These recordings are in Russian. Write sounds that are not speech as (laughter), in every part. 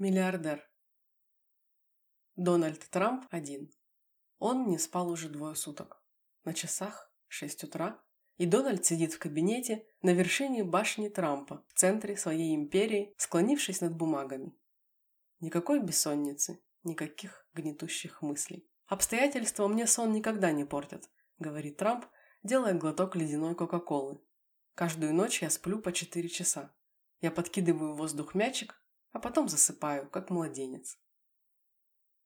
Миллиардер. Дональд Трамп один. Он не спал уже двое суток. На часах 6 утра, и Дональд сидит в кабинете на вершине башни Трампа, в центре своей империи, склонившись над бумагами. Никакой бессонницы, никаких гнетущих мыслей. «Обстоятельства мне сон никогда не портят», — говорит Трамп, делая глоток ледяной Кока-Колы. «Каждую ночь я сплю по 4 часа. Я подкидываю в воздух мячик, а потом засыпаю, как младенец.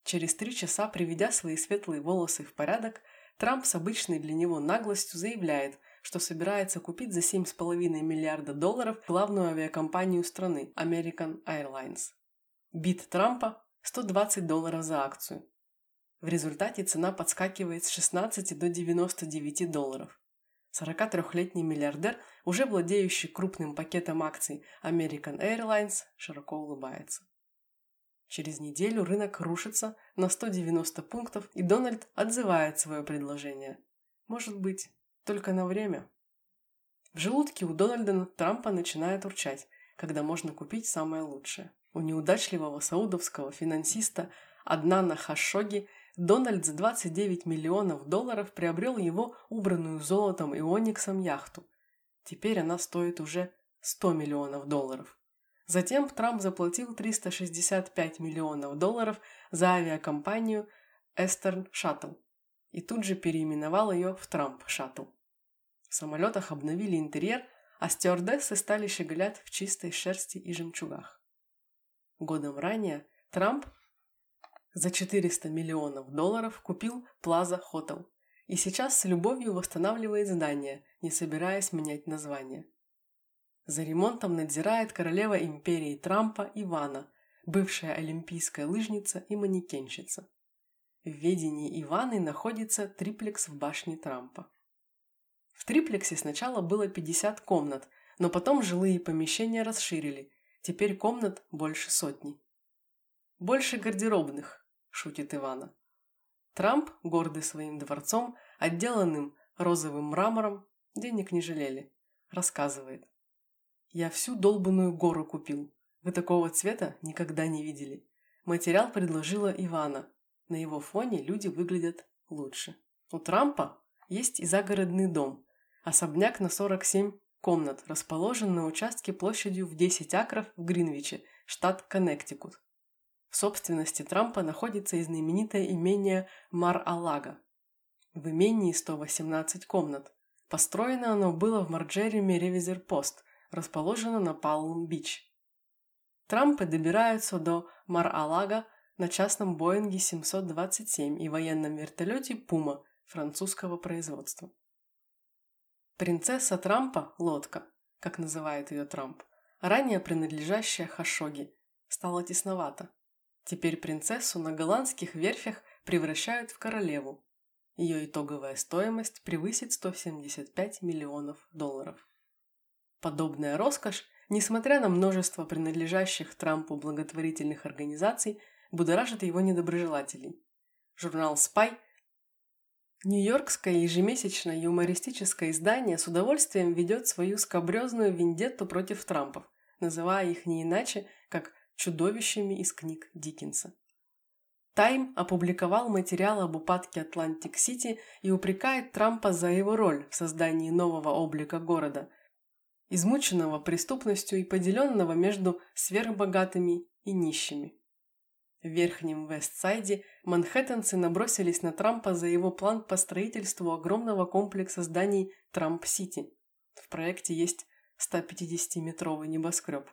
Через три часа, приведя свои светлые волосы в порядок, Трамп с обычной для него наглостью заявляет, что собирается купить за 7,5 миллиарда долларов главную авиакомпанию страны – American Airlines. Бит Трампа – 120 долларов за акцию. В результате цена подскакивает с 16 до 99 долларов. 43-летний миллиардер, уже владеющий крупным пакетом акций American Airlines, широко улыбается. Через неделю рынок рушится на 190 пунктов, и Дональд отзывает свое предложение. Может быть, только на время. В желудке у Дональда Трампа начинает урчать, когда можно купить самое лучшее. У неудачливого саудовского финансиста Аднана Хашоги Дональд за 29 миллионов долларов приобрел его убранную золотом и ониксом яхту. Теперь она стоит уже 100 миллионов долларов. Затем Трамп заплатил 365 миллионов долларов за авиакомпанию Eastern Shuttle и тут же переименовал ее в Трамп Shuttle. В самолетах обновили интерьер, а стюардессы стали щеголять в чистой шерсти и жемчугах. Годом ранее Трамп за 400 миллионов долларов купил Plaza Hotel и сейчас с любовью восстанавливает здание, не собираясь менять название. За ремонтом надзирает королева империи Трампа Ивана, бывшая олимпийская лыжница и манекенщица. В ведении Иваны находится триплекс в башне Трампа. В триплексе сначала было 50 комнат, но потом жилые помещения расширили, теперь комнат больше сотни. Больше гардеробных, шутит Ивана. Трамп, гордый своим дворцом, отделанным розовым мрамором, денег не жалели, рассказывает. «Я всю долбанную гору купил. Вы такого цвета никогда не видели. Материал предложила Ивана. На его фоне люди выглядят лучше. У Трампа есть и загородный дом. Особняк на 47 комнат, расположен на участке площадью в 10 акров в Гринвиче, штат Коннектикут. В собственности Трампа находится и знаменитое имение Мар-Алага. В имении 118 комнат. Построено оно было в Марджериме Ревизер-Пост, расположено на Палм-Бич. Трампы добираются до Мар-Алага на частном Боинге 727 и военном вертолете Пума французского производства. Принцесса Трампа, лодка, как называет ее Трамп, ранее принадлежащая Хашоге, стала тесновато. Теперь принцессу на голландских верфях превращают в королеву. Ее итоговая стоимость превысит 175 миллионов долларов. Подобная роскошь, несмотря на множество принадлежащих Трампу благотворительных организаций, будоражит его недоброжелателей. Журнал Spy Нью-Йоркское ежемесячное юмористическое издание с удовольствием ведет свою скабрезную вендетту против Трампов, называя их не иначе, как чудовищами из книг Диккенса. Тайм опубликовал материал об упадке Атлантик-Сити и упрекает Трампа за его роль в создании нового облика города, измученного преступностью и поделенного между сверхбогатыми и нищими. В Верхнем Вестсайде манхэттенцы набросились на Трампа за его план по строительству огромного комплекса зданий Трамп-Сити. В проекте есть 150-метровый небоскреб.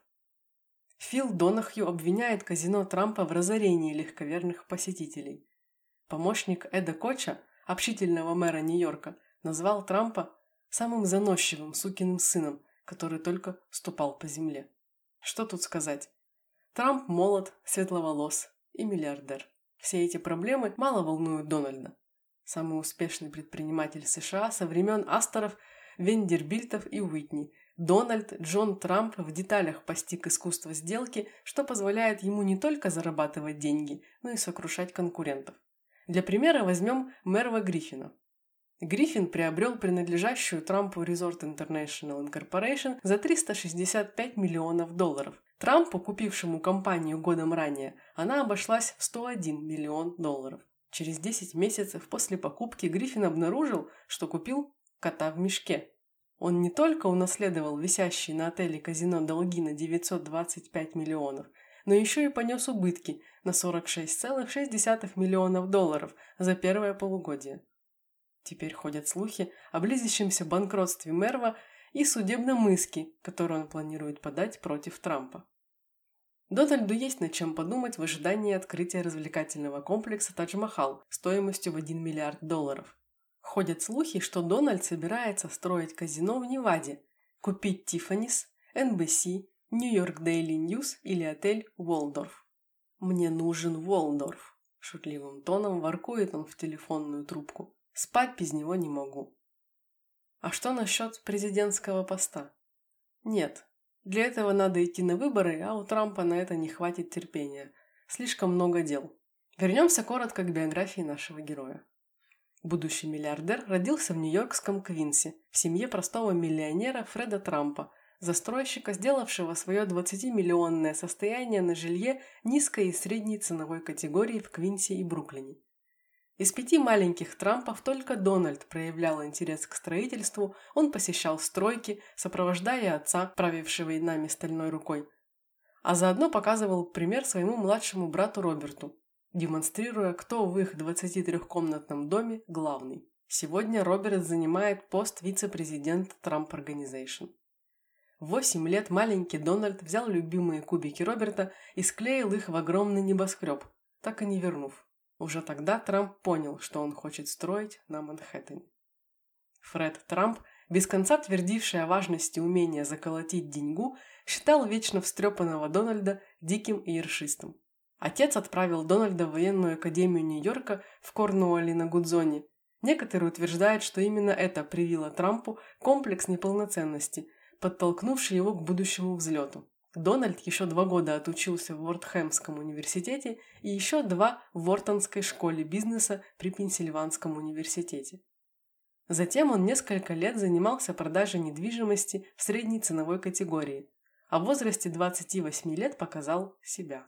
Фил Донахью обвиняет казино Трампа в разорении легковерных посетителей. Помощник Эда Коча, общительного мэра Нью-Йорка, назвал Трампа самым заносчивым сукиным сыном, который только ступал по земле. Что тут сказать? Трамп молод, светловолос и миллиардер. Все эти проблемы мало волнуют Дональда. Самый успешный предприниматель США со времен Асторов, Вендербильтов и Уитни – Дональд Джон Трамп в деталях постиг искусство сделки, что позволяет ему не только зарабатывать деньги, но и сокрушать конкурентов. Для примера возьмем Мерва Гриффина. Гриффин приобрел принадлежащую Трампу Resort International Incorporation за 365 миллионов долларов. Трампу, купившему компанию годом ранее, она обошлась в 101 миллион долларов. Через 10 месяцев после покупки Гриффин обнаружил, что купил кота в мешке. Он не только унаследовал висящие на отеле казино долги на 925 миллионов, но еще и понес убытки на 46,6 миллионов долларов за первое полугодие. Теперь ходят слухи о близящемся банкротстве Мерва и судебном иске, который он планирует подать против Трампа. Дональду есть над чем подумать в ожидании открытия развлекательного комплекса Тадж-Махал стоимостью в 1 миллиард долларов. Ходят слухи, что Дональд собирается строить казино в Неваде, купить Tiffany's, NBC, New York Daily News или отель Уолдорф. «Мне нужен Уолдорф», – шутливым тоном воркует он в телефонную трубку. «Спать без него не могу». А что насчет президентского поста? Нет, для этого надо идти на выборы, а у Трампа на это не хватит терпения. Слишком много дел. Вернемся коротко к биографии нашего героя. Будущий миллиардер родился в нью-йоркском Квинсе, в семье простого миллионера Фреда Трампа, застройщика, сделавшего свое 20-миллионное состояние на жилье низкой и средней ценовой категории в Квинсе и Бруклине. Из пяти маленьких Трампов только Дональд проявлял интерес к строительству, он посещал стройки, сопровождая отца, правившего нами стальной рукой. А заодно показывал пример своему младшему брату Роберту, демонстрируя, кто в их 23-комнатном доме главный. Сегодня Роберт занимает пост вице-президента Трамп Организейшн. В 8 лет маленький Дональд взял любимые кубики Роберта и склеил их в огромный небоскреб, так и не вернув. Уже тогда Трамп понял, что он хочет строить на Манхэттене. Фред Трамп, без конца твердивший о важности умения заколотить деньгу, считал вечно встрепанного Дональда диким и ершистым. Отец отправил Дональда в военную академию Нью-Йорка в Корнуолле на Гудзоне. Некоторые утверждают, что именно это привило Трампу комплекс неполноценности, подтолкнувший его к будущему взлету. Дональд еще два года отучился в Уортхэмском университете и еще два в Вортонской школе бизнеса при Пенсильванском университете. Затем он несколько лет занимался продажей недвижимости в средней ценовой категории, а в возрасте 28 лет показал себя.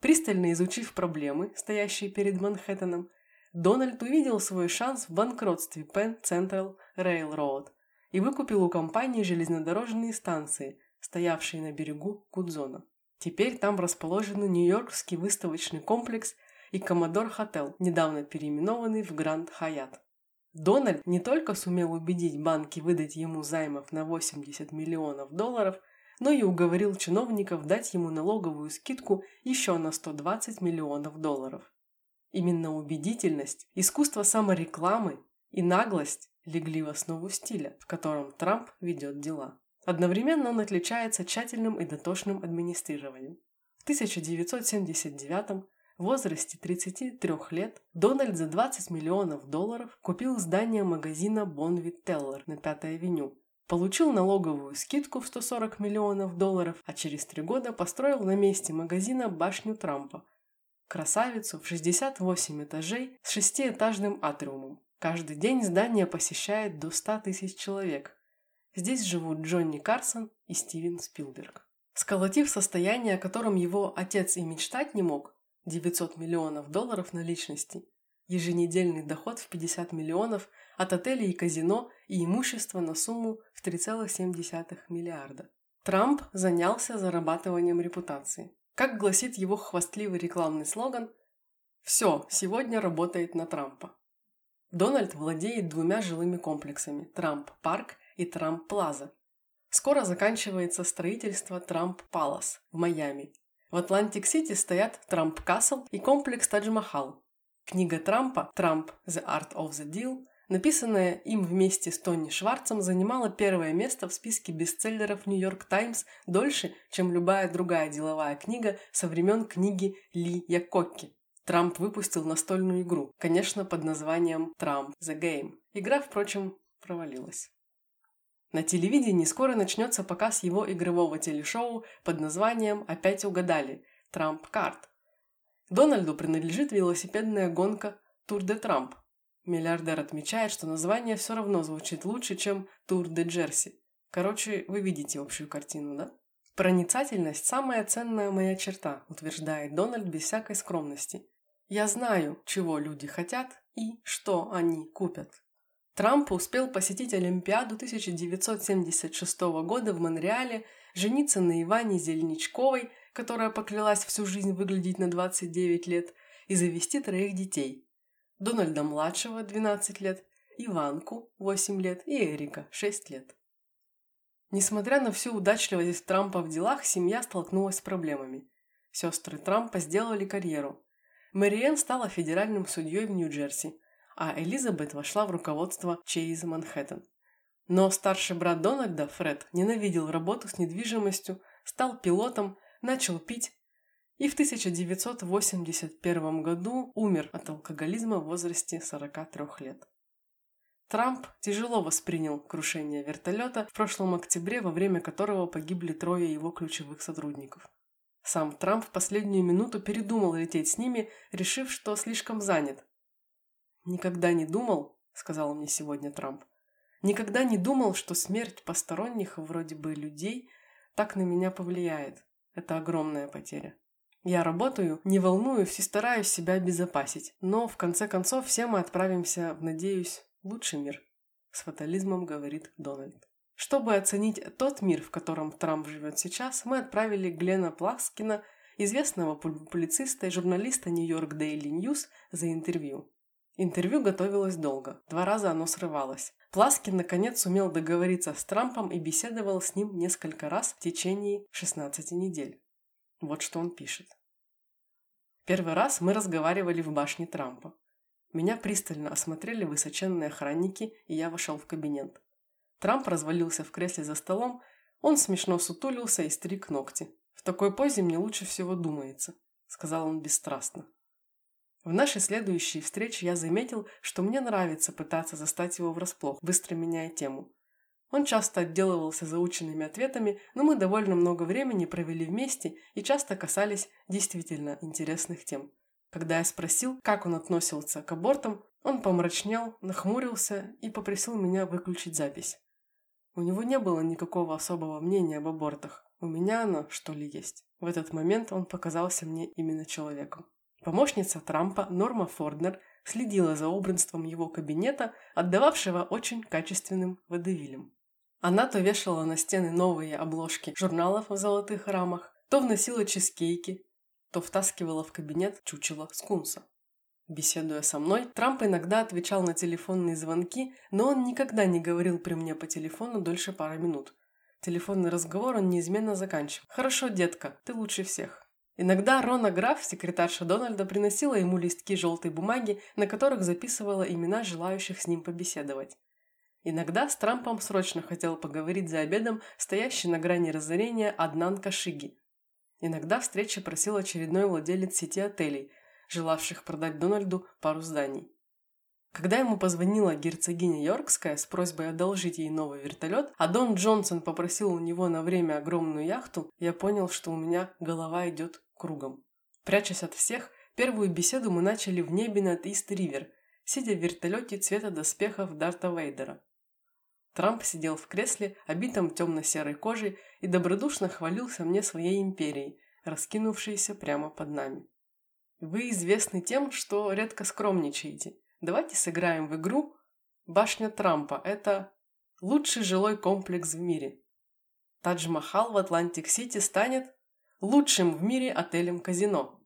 Пристально изучив проблемы, стоящие перед Манхэттеном, Дональд увидел свой шанс в банкротстве Penn Central Railroad и выкупил у компании железнодорожные станции – стоявший на берегу Гудзона. Теперь там расположены Нью-Йоркский выставочный комплекс и Коммодор Хотел, недавно переименованный в Гранд Хаят. Дональд не только сумел убедить банки выдать ему займов на 80 миллионов долларов, но и уговорил чиновников дать ему налоговую скидку еще на 120 миллионов долларов. Именно убедительность, искусство саморекламы и наглость легли в основу стиля, в котором Трамп ведет дела. Одновременно он отличается тщательным и дотошным администрированием. В 1979 в возрасте 33 лет Дональд за 20 миллионов долларов купил здание магазина Bonvit Teller на 5-й авеню, получил налоговую скидку в 140 миллионов долларов, а через три года построил на месте магазина башню Трампа. Красавицу в 68 этажей с шестиэтажным атриумом. Каждый день здание посещает до 100 тысяч человек, Здесь живут Джонни Карсон и Стивен Спилберг. Сколотив состояние, о котором его отец и мечтать не мог, 900 миллионов долларов наличности, еженедельный доход в 50 миллионов от отелей и казино и имущество на сумму в 3,7 миллиарда. Трамп занялся зарабатыванием репутации. Как гласит его хвастливый рекламный слоган «Все сегодня работает на Трампа». Дональд владеет двумя жилыми комплексами – Трамп-парк и Трамп-Плаза. Скоро заканчивается строительство Трамп-Палас в Майами. В Атлантик-Сити стоят Трамп-Касл и комплекс Тадж-Махал. Книга Трампа «Трамп. The Art of the Deal», написанная им вместе с Тони Шварцем, занимала первое место в списке бестселлеров «Нью-Йорк Таймс» дольше, чем любая другая деловая книга со времен книги Ли Якокки. Трамп выпустил настольную игру, конечно, под названием «Трамп. The Game». Игра, впрочем, провалилась. На телевидении скоро начнется показ его игрового телешоу под названием «Опять угадали» – «Трамп Карт». Дональду принадлежит велосипедная гонка «Тур де Трамп». Миллиардер отмечает, что название все равно звучит лучше, чем «Тур де Джерси». Короче, вы видите общую картину, да? Проницательность – самая ценная моя черта, утверждает Дональд без всякой скромности. Я знаю, чего люди хотят и что они купят. Трамп успел посетить Олимпиаду 1976 года в Монреале, жениться на Иване Зеленичковой, которая поклялась всю жизнь выглядеть на 29 лет, и завести троих детей. Дональда-младшего, 12 лет, Иванку, 8 лет и Эрика, 6 лет. Несмотря на всю удачливость Трампа в делах, семья столкнулась с проблемами. Сестры Трампа сделали карьеру. Мэриэн стала федеральным судьей в Нью-Джерси, а Элизабет вошла в руководство Чейз Манхэттен. Но старший брат Дональда, Фред, ненавидел работу с недвижимостью, стал пилотом, начал пить и в 1981 году умер от алкоголизма в возрасте 43 лет. Трамп тяжело воспринял крушение вертолета в прошлом октябре, во время которого погибли трое его ключевых сотрудников. Сам Трамп в последнюю минуту передумал лететь с ними, решив, что слишком занят. «Никогда не думал», — сказал мне сегодня Трамп, «никогда не думал, что смерть посторонних, вроде бы людей, так на меня повлияет. Это огромная потеря. Я работаю, не волнуюсь и стараюсь себя обезопасить, но в конце концов все мы отправимся в, надеюсь, лучший мир», — с фатализмом говорит Дональд. Чтобы оценить тот мир, в котором Трамп живет сейчас, мы отправили Глена Пласкина, известного публициста и журналиста New York Daily News, за интервью. Интервью готовилось долго, два раза оно срывалось. Пласкин наконец сумел договориться с Трампом и беседовал с ним несколько раз в течение 16 недель. Вот что он пишет. Первый раз мы разговаривали в башне Трампа. Меня пристально осмотрели высоченные охранники, и я вошел в кабинет. Трамп развалился в кресле за столом, он смешно сутулился и стриг ногти. «В такой позе мне лучше всего думается», — сказал он бесстрастно. В нашей следующей встрече я заметил, что мне нравится пытаться застать его врасплох, быстро меняя тему. Он часто отделывался заученными ответами, но мы довольно много времени провели вместе и часто касались действительно интересных тем. Когда я спросил, как он относился к абортам, он помрачнел, нахмурился и попросил меня выключить запись. У него не было никакого особого мнения об абортах. У меня оно, что ли, есть. В этот момент он показался мне именно человеком. Помощница Трампа Норма Форднер следила за убранством его кабинета, отдававшего очень качественным водевилем. Она то вешала на стены новые обложки журналов в золотых рамах, то вносила чизкейки, то втаскивала в кабинет чучело скунса. Беседуя со мной, Трамп иногда отвечал на телефонные звонки, но он никогда не говорил при мне по телефону дольше пары минут. Телефонный разговор он неизменно заканчивал. «Хорошо, детка, ты лучше всех». Иногда Рона Граф, секретарша Дональда, приносила ему листки желтой бумаги, на которых записывала имена желающих с ним побеседовать. Иногда с Трампом срочно хотел поговорить за обедом стоящий на грани разорения Аднан Кашиги. Иногда встречи просил очередной владелец сети отелей, желавших продать Дональду пару зданий. Когда ему позвонила герцогиня Йоркская с просьбой одолжить ей новый вертолет, а Дон Джонсон попросил у него на время огромную яхту, я понял, что у меня голова идет кругом. Прячась от всех, первую беседу мы начали в небе над Ист-Ривер, сидя в вертолете цвета доспехов Дарта Вейдера. Трамп сидел в кресле, обитом темно-серой кожей, и добродушно хвалился мне своей империей, раскинувшейся прямо под нами. «Вы известны тем, что редко скромничаете. Давайте сыграем в игру «Башня Трампа» – это лучший жилой комплекс в мире. Тадж-Махал в Атлантик-Сити станет лучшим в мире отелем-казино.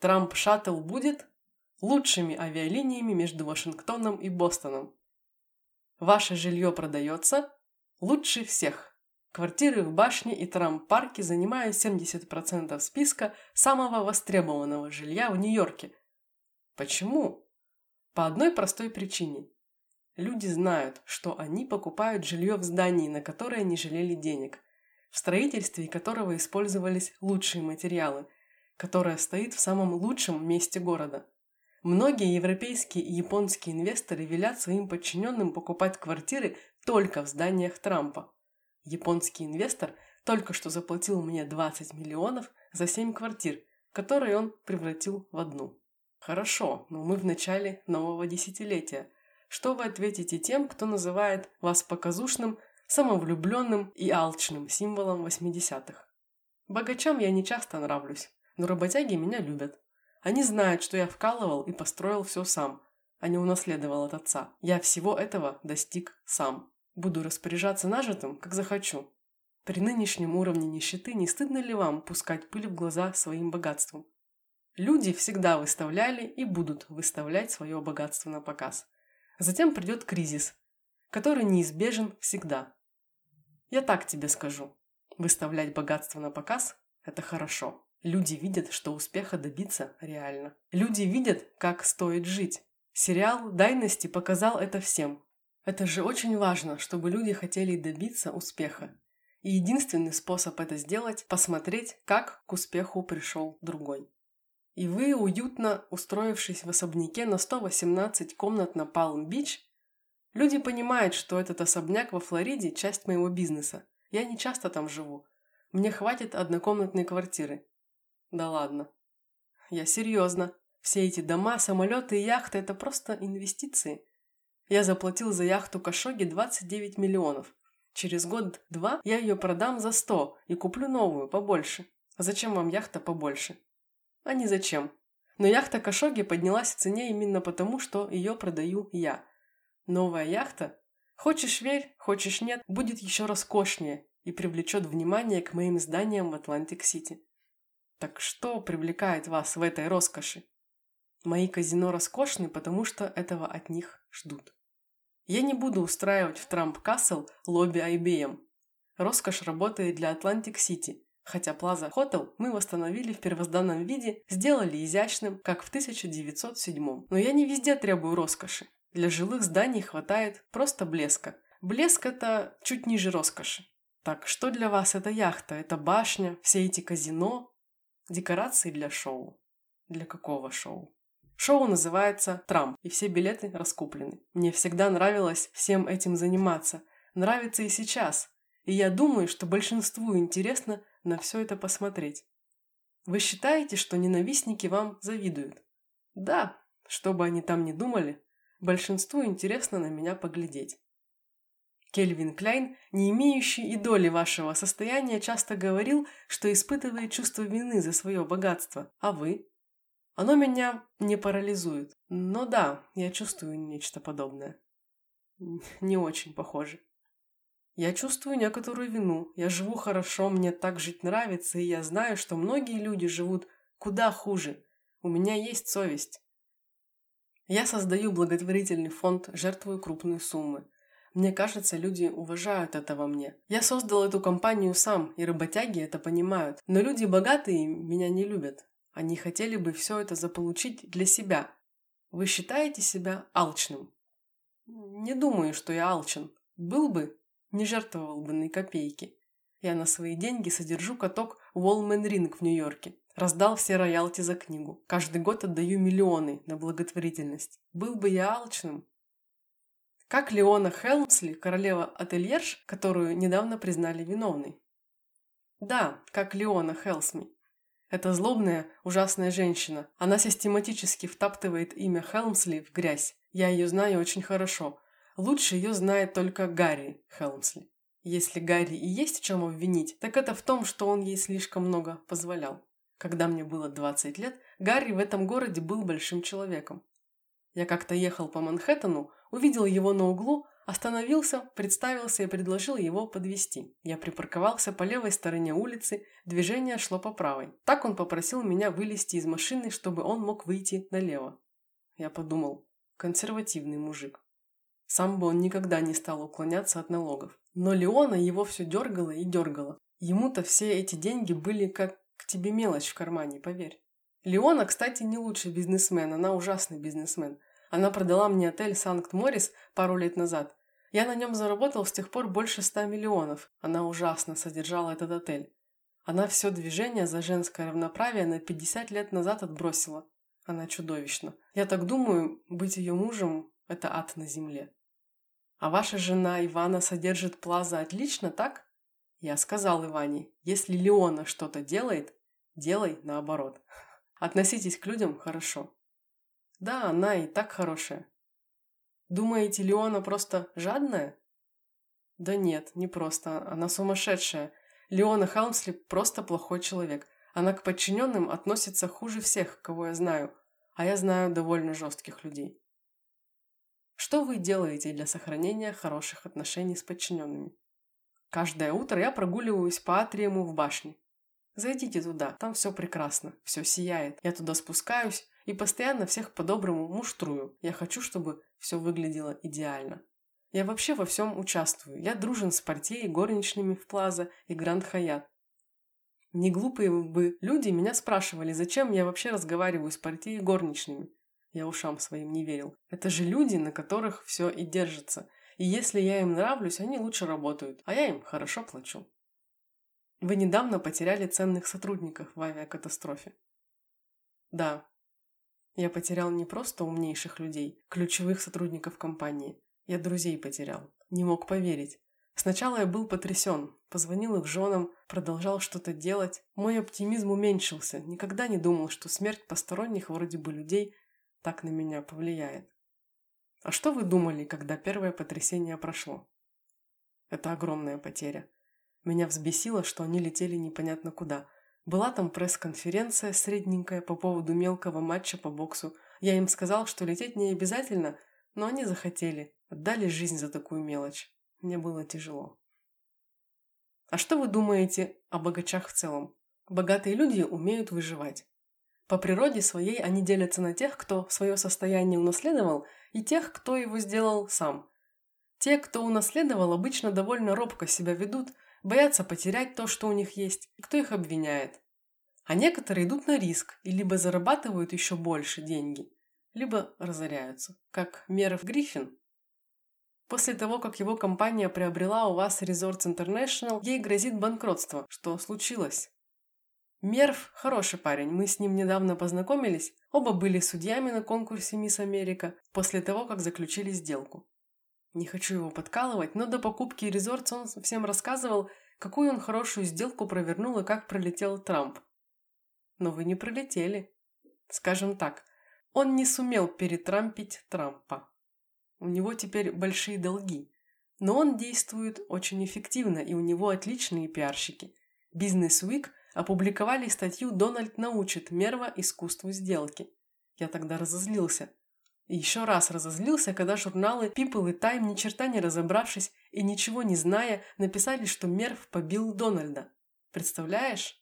Трамп-шаттл будет лучшими авиалиниями между Вашингтоном и Бостоном. Ваше жилье продается лучше всех. Квартиры в башне и Трамп-парке занимают 70% списка самого востребованного жилья в Нью-Йорке. Почему? По одной простой причине. Люди знают, что они покупают жилье в здании, на которое не жалели денег, в строительстве которого использовались лучшие материалы, которое стоит в самом лучшем месте города – Многие европейские и японские инвесторы велят своим подчиненным покупать квартиры только в зданиях Трампа. Японский инвестор только что заплатил мне 20 миллионов за 7 квартир, которые он превратил в одну. Хорошо, но мы в начале нового десятилетия. Что вы ответите тем, кто называет вас показушным, самовлюбленным и алчным символом 80-х? Богачам я не часто нравлюсь, но работяги меня любят. Они знают, что я вкалывал и построил все сам, а не унаследовал от отца. Я всего этого достиг сам. Буду распоряжаться нажитым, как захочу. При нынешнем уровне нищеты не стыдно ли вам пускать пыль в глаза своим богатством? Люди всегда выставляли и будут выставлять свое богатство на показ. Затем придет кризис, который неизбежен всегда. Я так тебе скажу. Выставлять богатство на показ – это хорошо. Люди видят, что успеха добиться реально. Люди видят, как стоит жить. Сериал «Дайности» показал это всем. Это же очень важно, чтобы люди хотели добиться успеха. И единственный способ это сделать – посмотреть, как к успеху пришел другой. И вы, уютно устроившись в особняке на 118 комнат на Палм-Бич, люди понимают, что этот особняк во Флориде – часть моего бизнеса. Я не часто там живу. Мне хватит однокомнатной квартиры. Да ладно. Я серьезно. Все эти дома, самолеты и яхты – это просто инвестиции. Я заплатил за яхту Кашоги 29 миллионов. Через год-два я ее продам за 100 и куплю новую, побольше. А зачем вам яхта побольше? А не зачем. Но яхта Кашогги поднялась в цене именно потому, что ее продаю я. Новая яхта Хочешь верь, хочешь нет, будет еще роскошнее и привлечет внимание к моим зданиям в Атлантик-Сити. Так что привлекает вас в этой роскоши? Мои казино роскошны, потому что этого от них ждут. Я не буду устраивать в Трамп-Касл лобби IBM. Роскошь работает для Атлантик-Сити, хотя Plaza Hotel мы восстановили в первозданном виде, сделали изящным, как в 1907 Но я не везде требую роскоши. Для жилых зданий хватает просто блеска. Блеск – это чуть ниже роскоши. Так, что для вас это яхта, это башня, все эти казино? Декорации для шоу. Для какого шоу? Шоу называется «Трамп», и все билеты раскуплены. Мне всегда нравилось всем этим заниматься. Нравится и сейчас. И я думаю, что большинству интересно на все это посмотреть. Вы считаете, что ненавистники вам завидуют? Да, что бы они там ни думали, Большинству интересно на меня поглядеть. Кельвин Кляйн, не имеющий и доли вашего состояния, часто говорил, что испытывает чувство вины за свое богатство. А вы? Оно меня не парализует. Но да, я чувствую нечто подобное. Не очень похоже. Я чувствую некоторую вину. Я живу хорошо, мне так жить нравится, и я знаю, что многие люди живут куда хуже. У меня есть совесть. Я создаю благотворительный фонд, жертвую крупные суммы. Мне кажется, люди уважают это во мне. Я создал эту компанию сам, и работяги это понимают. Но люди богатые меня не любят. Они хотели бы все это заполучить для себя. Вы считаете себя алчным? Не думаю, что я алчен. Был бы, не жертвовал бы ни копейки. Я на свои деньги содержу каток Уолмен Ринг в Нью-Йорке. Раздал все роялти за книгу. Каждый год отдаю миллионы на благотворительность. Был бы я алчным. Как Леона Хелмсли, королева ательерш, которую недавно признали виновной. Да, как Леона Хелсми. Это злобная, ужасная женщина. Она систематически втаптывает имя Хелмсли в грязь. Я ее знаю очень хорошо. Лучше ее знает только Гарри Хелмсли. Если Гарри и есть в чем обвинить, так это в том, что он ей слишком много позволял. Когда мне было 20 лет, Гарри в этом городе был большим человеком. Я как-то ехал по Манхэттену, увидел его на углу, остановился, представился и предложил его подвести. Я припарковался по левой стороне улицы, движение шло по правой. Так он попросил меня вылезти из машины, чтобы он мог выйти налево. Я подумал, консервативный мужик. Сам бы он никогда не стал уклоняться от налогов. Но Леона его все дергало и дергало. Ему-то все эти деньги были как к тебе мелочь в кармане, поверь. Леона, кстати, не лучший бизнесмен, она ужасный бизнесмен. Она продала мне отель Санкт-Морис пару лет назад. Я на нем заработал с тех пор больше ста миллионов. Она ужасно содержала этот отель. Она все движение за женское равноправие на 50 лет назад отбросила. Она чудовищна. Я так думаю, быть ее мужем – это ад на земле. А ваша жена Ивана содержит Плаза отлично, так? Я сказал Иване, если Леона что-то делает, делай наоборот. (laughs) Относитесь к людям хорошо. Да, она и так хорошая. Думаете, Леона просто жадная? Да нет, не просто. Она сумасшедшая. Леона Хаунсли просто плохой человек. Она к подчиненным относится хуже всех, кого я знаю, а я знаю довольно жестких людей. Что вы делаете для сохранения хороших отношений с подчиненными? Каждое утро я прогуливаюсь по атриуму в башне. Зайдите туда, там все прекрасно, все сияет. Я туда спускаюсь и постоянно всех по-доброму муштрую. Я хочу, чтобы все выглядело идеально. Я вообще во всем участвую. Я дружен с партией горничными в Плаза и Гранд Хаят. Не глупые бы люди меня спрашивали, зачем я вообще разговариваю с партией горничными. Я ушам своим не верил. Это же люди, на которых все и держится. И если я им нравлюсь, они лучше работают, а я им хорошо плачу. Вы недавно потеряли ценных сотрудников в авиакатастрофе. Да, я потерял не просто умнейших людей, ключевых сотрудников компании. Я друзей потерял. Не мог поверить. Сначала я был потрясен. Позвонил их женам, продолжал что-то делать. Мой оптимизм уменьшился. Никогда не думал, что смерть посторонних вроде бы людей так на меня повлияет. А что вы думали, когда первое потрясение прошло? Это огромная потеря. Меня взбесило, что они летели непонятно куда. Была там пресс-конференция средненькая по поводу мелкого матча по боксу. Я им сказал, что лететь не обязательно, но они захотели. Отдали жизнь за такую мелочь. Мне было тяжело. А что вы думаете о богачах в целом? Богатые люди умеют выживать. По природе своей они делятся на тех, кто свое состояние унаследовал, и тех, кто его сделал сам. Те, кто унаследовал, обычно довольно робко себя ведут, боятся потерять то, что у них есть, и кто их обвиняет. А некоторые идут на риск и либо зарабатывают еще больше деньги, либо разоряются, как Меров Гриффин. После того, как его компания приобрела у вас Resorts International, ей грозит банкротство. Что случилось? Мерв – хороший парень, мы с ним недавно познакомились, оба были судьями на конкурсе «Мисс Америка» после того, как заключили сделку. Не хочу его подкалывать, но до покупки резорт он всем рассказывал, какую он хорошую сделку провернул и как пролетел Трамп. Но вы не пролетели. Скажем так, он не сумел перетрампить Трампа. У него теперь большие долги. Но он действует очень эффективно, и у него отличные пиарщики. Бизнес Week опубликовали статью «Дональд научит Мерва искусству сделки». Я тогда разозлился. Еще раз разозлился, когда журналы People и Time, ни черта не разобравшись и ничего не зная, написали, что Мерв побил Дональда. Представляешь?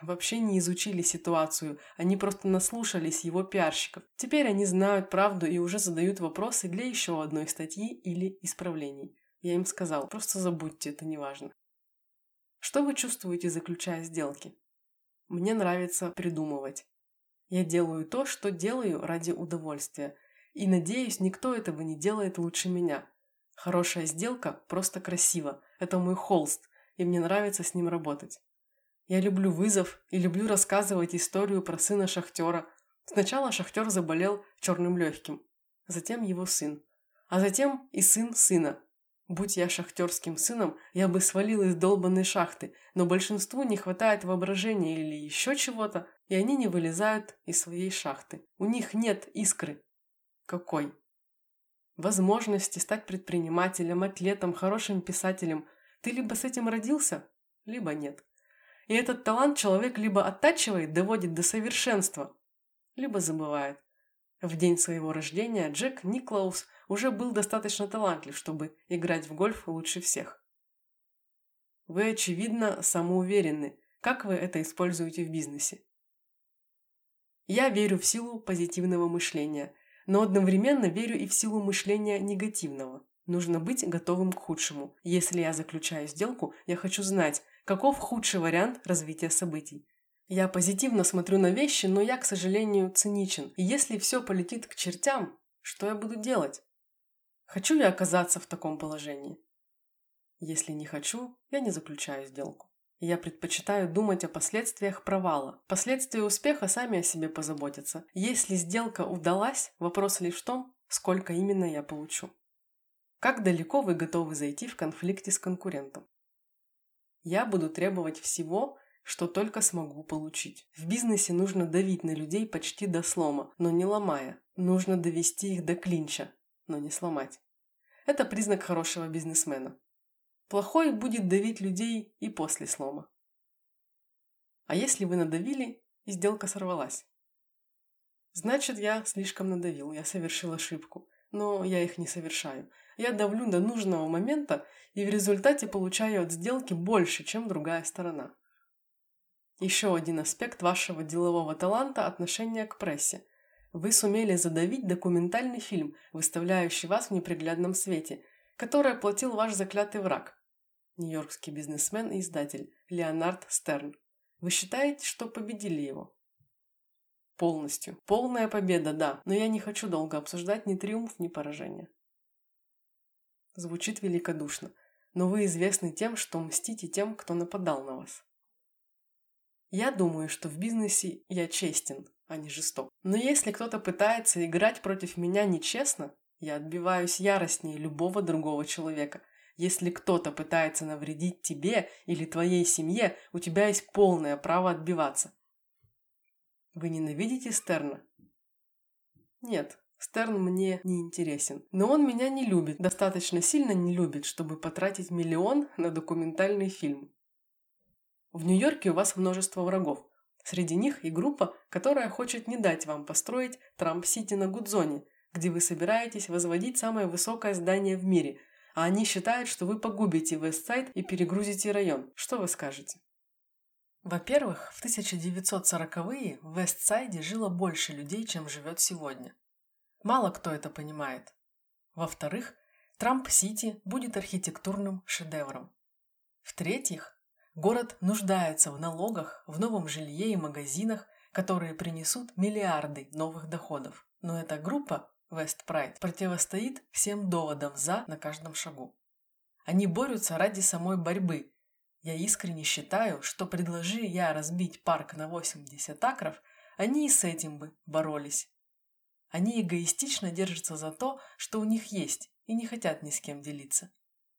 Вообще не изучили ситуацию, они просто наслушались его пиарщиков. Теперь они знают правду и уже задают вопросы для еще одной статьи или исправлений. Я им сказал, просто забудьте, это не важно. Что вы чувствуете, заключая сделки? Мне нравится придумывать. Я делаю то, что делаю ради удовольствия. И надеюсь, никто этого не делает лучше меня. Хорошая сделка просто красиво. Это мой холст, и мне нравится с ним работать. Я люблю вызов и люблю рассказывать историю про сына шахтера. Сначала шахтер заболел черным легким, затем его сын, а затем и сын сына. Будь я шахтерским сыном, я бы свалил из долбанной шахты, но большинству не хватает воображения или еще чего-то, и они не вылезают из своей шахты. У них нет искры. Какой? Возможности стать предпринимателем, атлетом, хорошим писателем. Ты либо с этим родился, либо нет. И этот талант человек либо оттачивает, доводит до совершенства, либо забывает. В день своего рождения Джек Никлаус уже был достаточно талантлив, чтобы играть в гольф лучше всех. Вы, очевидно, самоуверенны. Как вы это используете в бизнесе? Я верю в силу позитивного мышления, но одновременно верю и в силу мышления негативного. Нужно быть готовым к худшему. Если я заключаю сделку, я хочу знать, каков худший вариант развития событий. Я позитивно смотрю на вещи, но я, к сожалению, циничен. И если все полетит к чертям, что я буду делать? Хочу я оказаться в таком положении? Если не хочу, я не заключаю сделку. Я предпочитаю думать о последствиях провала. Последствия успеха сами о себе позаботятся. Если сделка удалась, вопрос лишь в том, сколько именно я получу. Как далеко вы готовы зайти в конфликте с конкурентом? Я буду требовать всего, что только смогу получить. В бизнесе нужно давить на людей почти до слома, но не ломая. Нужно довести их до клинча, но не сломать. Это признак хорошего бизнесмена. Плохой будет давить людей и после слома. А если вы надавили, и сделка сорвалась? Значит, я слишком надавил, я совершил ошибку. Но я их не совершаю. Я давлю до нужного момента и в результате получаю от сделки больше, чем другая сторона. Еще один аспект вашего делового таланта – отношение к прессе. Вы сумели задавить документальный фильм, выставляющий вас в неприглядном свете, который оплатил ваш заклятый враг – нью-йоркский бизнесмен и издатель Леонард Стерн. Вы считаете, что победили его? Полностью. Полная победа, да, но я не хочу долго обсуждать ни триумф, ни поражение. Звучит великодушно, но вы известны тем, что мстите тем, кто нападал на вас. Я думаю, что в бизнесе я честен, а не жесток. Но если кто-то пытается играть против меня нечестно, я отбиваюсь яростнее любого другого человека. Если кто-то пытается навредить тебе или твоей семье, у тебя есть полное право отбиваться. Вы ненавидите Стерна? Нет, Стерн мне не интересен. Но он меня не любит, достаточно сильно не любит, чтобы потратить миллион на документальный фильм. В Нью-Йорке у вас множество врагов. Среди них и группа, которая хочет не дать вам построить Трамп-Сити на Гудзоне, где вы собираетесь возводить самое высокое здание в мире, а они считают, что вы погубите Вестсайд и перегрузите район. Что вы скажете? Во-первых, в 1940-е в Вестсайде жило больше людей, чем живет сегодня. Мало кто это понимает. Во-вторых, Трамп-Сити будет архитектурным шедевром. В-третьих, Город нуждается в налогах, в новом жилье и магазинах, которые принесут миллиарды новых доходов. Но эта группа, Pride, противостоит всем доводам «за» на каждом шагу. Они борются ради самой борьбы. Я искренне считаю, что предложи я разбить парк на 80 акров, они и с этим бы боролись. Они эгоистично держатся за то, что у них есть, и не хотят ни с кем делиться.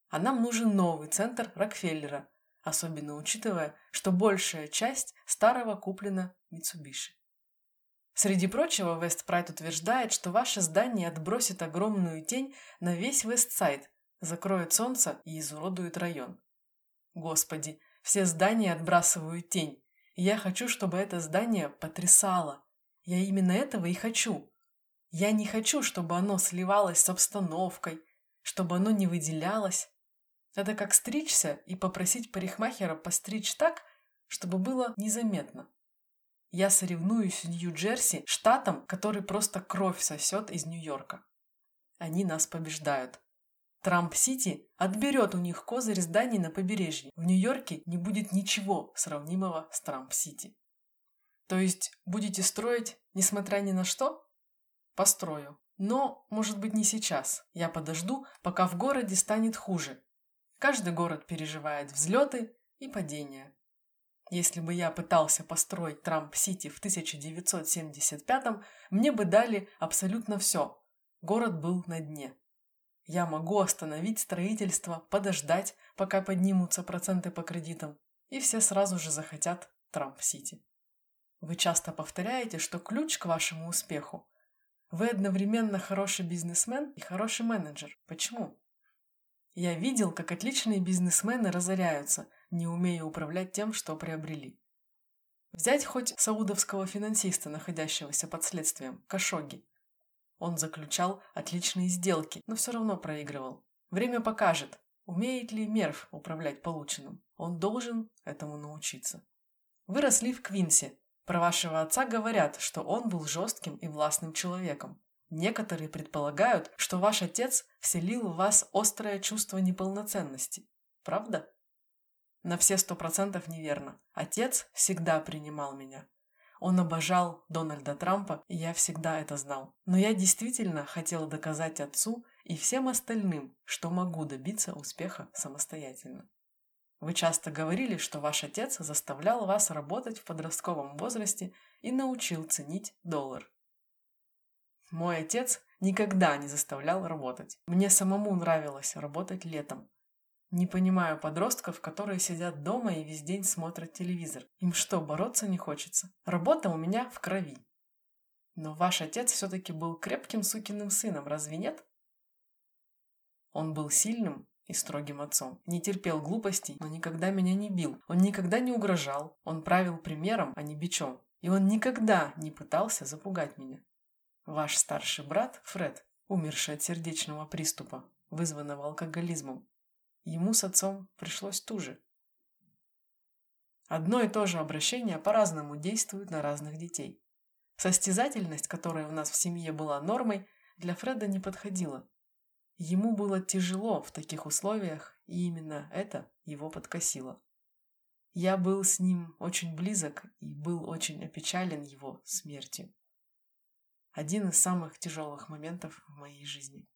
А нам нужен новый центр Рокфеллера – особенно учитывая, что большая часть старого куплена Mitsubishi. Среди прочего, Вестпрайд утверждает, что ваше здание отбросит огромную тень на весь Вестсайд, закроет солнце и изуродует район. Господи, все здания отбрасывают тень, я хочу, чтобы это здание потрясало. Я именно этого и хочу. Я не хочу, чтобы оно сливалось с обстановкой, чтобы оно не выделялось, это как стричься и попросить парикмахера постричь так, чтобы было незаметно. Я соревнуюсь в Нью-Джерси штатом, который просто кровь сосет из Нью-Йорка. Они нас побеждают. Трамп-Сити отберет у них козырь зданий на побережье. В Нью-Йорке не будет ничего сравнимого с Трамп-Сити. То есть будете строить, несмотря ни на что? Построю. Но, может быть, не сейчас. Я подожду, пока в городе станет хуже, Каждый город переживает взлеты и падения. Если бы я пытался построить Трамп-Сити в 1975-м, мне бы дали абсолютно все. Город был на дне. Я могу остановить строительство, подождать, пока поднимутся проценты по кредитам, и все сразу же захотят Трамп-Сити. Вы часто повторяете, что ключ к вашему успеху – вы одновременно хороший бизнесмен и хороший менеджер. Почему? Я видел, как отличные бизнесмены разоряются, не умея управлять тем, что приобрели. Взять хоть саудовского финансиста, находящегося под следствием, Кашоги. Он заключал отличные сделки, но все равно проигрывал. Время покажет, умеет ли Мерв управлять полученным. Он должен этому научиться. Вы росли в Квинсе. Про вашего отца говорят, что он был жестким и властным человеком. Некоторые предполагают, что ваш отец вселил в вас острое чувство неполноценности. Правда? На все сто процентов неверно. Отец всегда принимал меня. Он обожал Дональда Трампа, и я всегда это знал. Но я действительно хотел доказать отцу и всем остальным, что могу добиться успеха самостоятельно. Вы часто говорили, что ваш отец заставлял вас работать в подростковом возрасте и научил ценить доллар. Мой отец никогда не заставлял работать. Мне самому нравилось работать летом. Не понимаю подростков, которые сидят дома и весь день смотрят телевизор. Им что, бороться не хочется? Работа у меня в крови. Но ваш отец все-таки был крепким сукиным сыном, разве нет? Он был сильным и строгим отцом. Не терпел глупостей, но никогда меня не бил. Он никогда не угрожал. Он правил примером, а не бичом. И он никогда не пытался запугать меня. Ваш старший брат, Фред, умерший от сердечного приступа, вызванного алкоголизмом, ему с отцом пришлось туже. Одно и то же обращение по-разному действует на разных детей. Состязательность, которая у нас в семье была нормой, для Фреда не подходила. Ему было тяжело в таких условиях, и именно это его подкосило. Я был с ним очень близок и был очень опечален его смертью. Один из самых тяжелых моментов в моей жизни.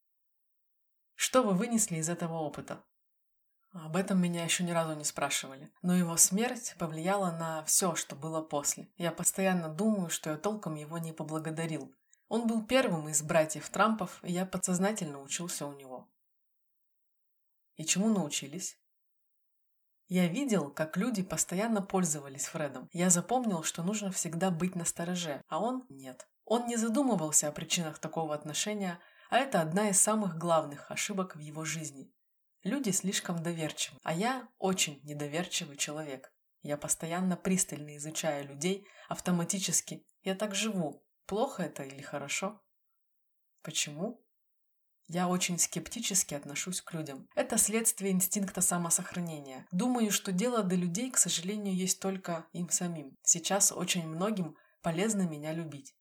Что вы вынесли из этого опыта? Об этом меня еще ни разу не спрашивали. Но его смерть повлияла на все, что было после. Я постоянно думаю, что я толком его не поблагодарил. Он был первым из братьев Трампов, и я подсознательно учился у него. И чему научились? Я видел, как люди постоянно пользовались Фредом. Я запомнил, что нужно всегда быть настороже, а он нет. Он не задумывался о причинах такого отношения, а это одна из самых главных ошибок в его жизни. Люди слишком доверчивы, а я очень недоверчивый человек. Я постоянно пристально изучаю людей, автоматически. Я так живу. Плохо это или хорошо? Почему? Я очень скептически отношусь к людям. Это следствие инстинкта самосохранения. Думаю, что дело до людей, к сожалению, есть только им самим. Сейчас очень многим полезно меня любить.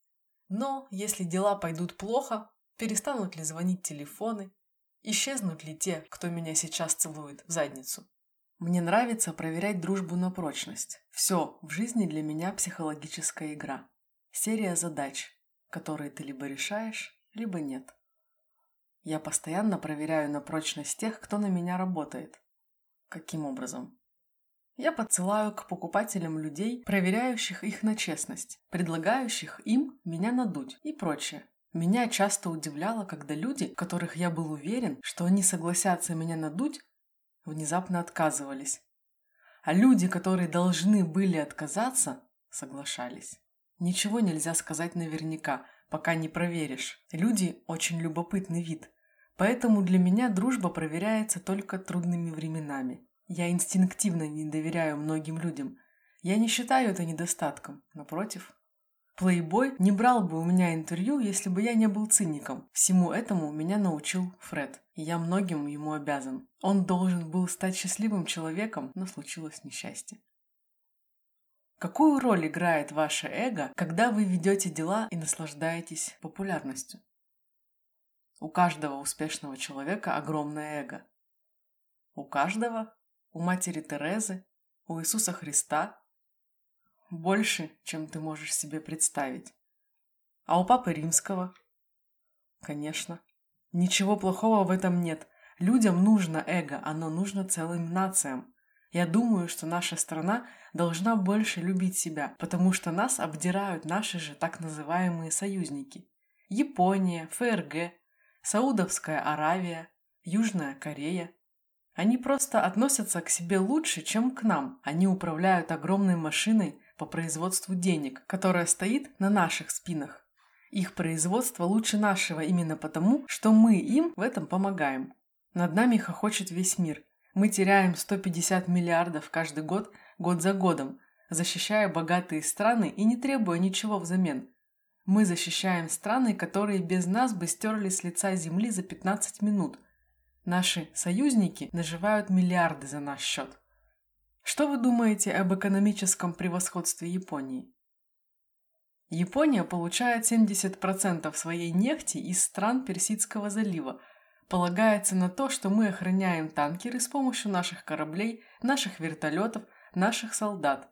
Но если дела пойдут плохо, перестанут ли звонить телефоны, Исчезнут ли те, кто меня сейчас целует в задницу? Мне нравится проверять дружбу на прочность. Все в жизни для меня психологическая игра. Серия задач, которые ты либо решаешь, либо нет. Я постоянно проверяю на прочность тех, кто на меня работает. Каким образом? Я подсылаю к покупателям людей, проверяющих их на честность, предлагающих им меня надуть и прочее. Меня часто удивляло, когда люди, которых я был уверен, что они согласятся меня надуть, внезапно отказывались. А люди, которые должны были отказаться, соглашались. Ничего нельзя сказать наверняка, пока не проверишь. Люди – очень любопытный вид. Поэтому для меня дружба проверяется только трудными временами. Я инстинктивно не доверяю многим людям. Я не считаю это недостатком. Напротив, Плейбой не брал бы у меня интервью, если бы я не был циником. Всему этому меня научил Фред, и я многим ему обязан. Он должен был стать счастливым человеком, но случилось несчастье. Какую роль играет ваше эго, когда вы ведете дела и наслаждаетесь популярностью? У каждого успешного человека огромное эго. У каждого? У матери Терезы? У Иисуса Христа? Больше, чем ты можешь себе представить. А у папы римского? Конечно. Ничего плохого в этом нет. Людям нужно эго, оно нужно целым нациям. Я думаю, что наша страна должна больше любить себя, потому что нас обдирают наши же так называемые союзники. Япония, ФРГ, Саудовская Аравия, Южная Корея. Они просто относятся к себе лучше, чем к нам. Они управляют огромной машиной, по производству денег, которая стоит на наших спинах. Их производство лучше нашего именно потому, что мы им в этом помогаем. Над нами хохочет весь мир. Мы теряем 150 миллиардов каждый год, год за годом, защищая богатые страны и не требуя ничего взамен. Мы защищаем страны, которые без нас бы стерли с лица земли за 15 минут. Наши союзники наживают миллиарды за наш счет. Что вы думаете об экономическом превосходстве Японии? Япония получает 70% своей нефти из стран Персидского залива. Полагается на то, что мы охраняем танкеры с помощью наших кораблей, наших вертолетов, наших солдат.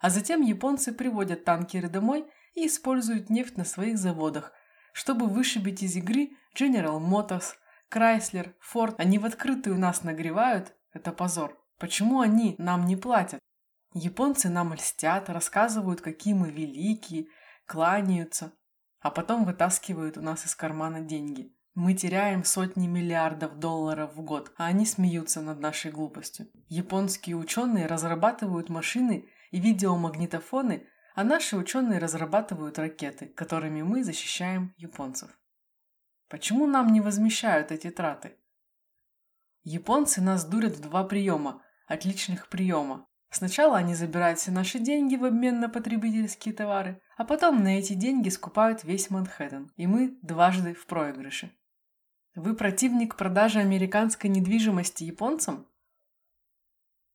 А затем японцы приводят танкеры домой и используют нефть на своих заводах, чтобы вышибить из игры General Motors, Chrysler, Ford. Они в открытую нас нагревают, это позор. Почему они нам не платят? Японцы нам льстят, рассказывают, какие мы великие, кланяются, а потом вытаскивают у нас из кармана деньги. Мы теряем сотни миллиардов долларов в год, а они смеются над нашей глупостью. Японские ученые разрабатывают машины и видеомагнитофоны, а наши ученые разрабатывают ракеты, которыми мы защищаем японцев. Почему нам не возмещают эти траты? Японцы нас дурят в два приема, отличных приема. Сначала они забирают все наши деньги в обмен на потребительские товары, а потом на эти деньги скупают весь Манхэттен, и мы дважды в проигрыше. Вы противник продажи американской недвижимости японцам?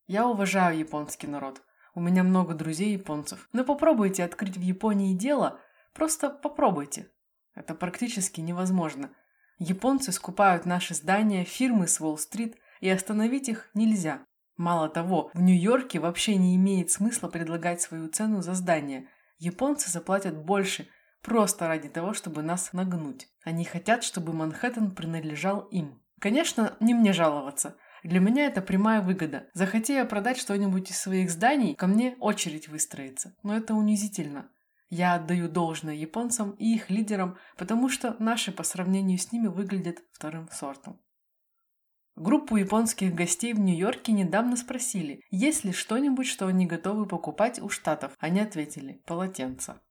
Я уважаю японский народ. У меня много друзей японцев. Но попробуйте открыть в Японии дело, просто попробуйте. Это практически невозможно. Японцы скупают наши здания, фирмы с Уолл-стрит, и остановить их нельзя. Мало того, в Нью-Йорке вообще не имеет смысла предлагать свою цену за здание. Японцы заплатят больше, просто ради того, чтобы нас нагнуть. Они хотят, чтобы Манхэттен принадлежал им. Конечно, не мне жаловаться. Для меня это прямая выгода. Захоти я продать что-нибудь из своих зданий, ко мне очередь выстроится. Но это унизительно. Я отдаю должное японцам и их лидерам, потому что наши по сравнению с ними выглядят вторым сортом. Группу японских гостей в Нью-Йорке недавно спросили, есть ли что-нибудь, что они готовы покупать у Штатов. Они ответили – полотенца.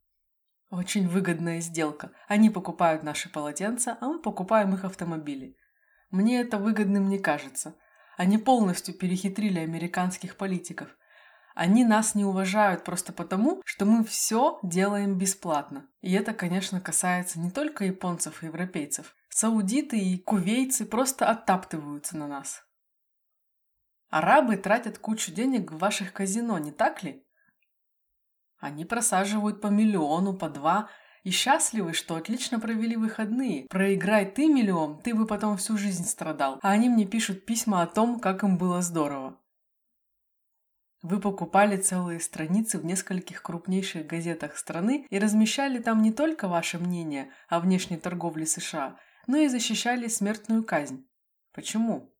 Очень выгодная сделка. Они покупают наши полотенца, а мы покупаем их автомобили. Мне это выгодным не кажется. Они полностью перехитрили американских политиков – они нас не уважают просто потому, что мы все делаем бесплатно. И это, конечно, касается не только японцев и европейцев. Саудиты и кувейцы просто оттаптываются на нас. Арабы тратят кучу денег в ваших казино, не так ли? Они просаживают по миллиону, по два, и счастливы, что отлично провели выходные. Проиграй ты миллион, ты бы потом всю жизнь страдал. А они мне пишут письма о том, как им было здорово. Вы покупали целые страницы в нескольких крупнейших газетах страны и размещали там не только ваше мнение о внешней торговле США, но и защищали смертную казнь. Почему?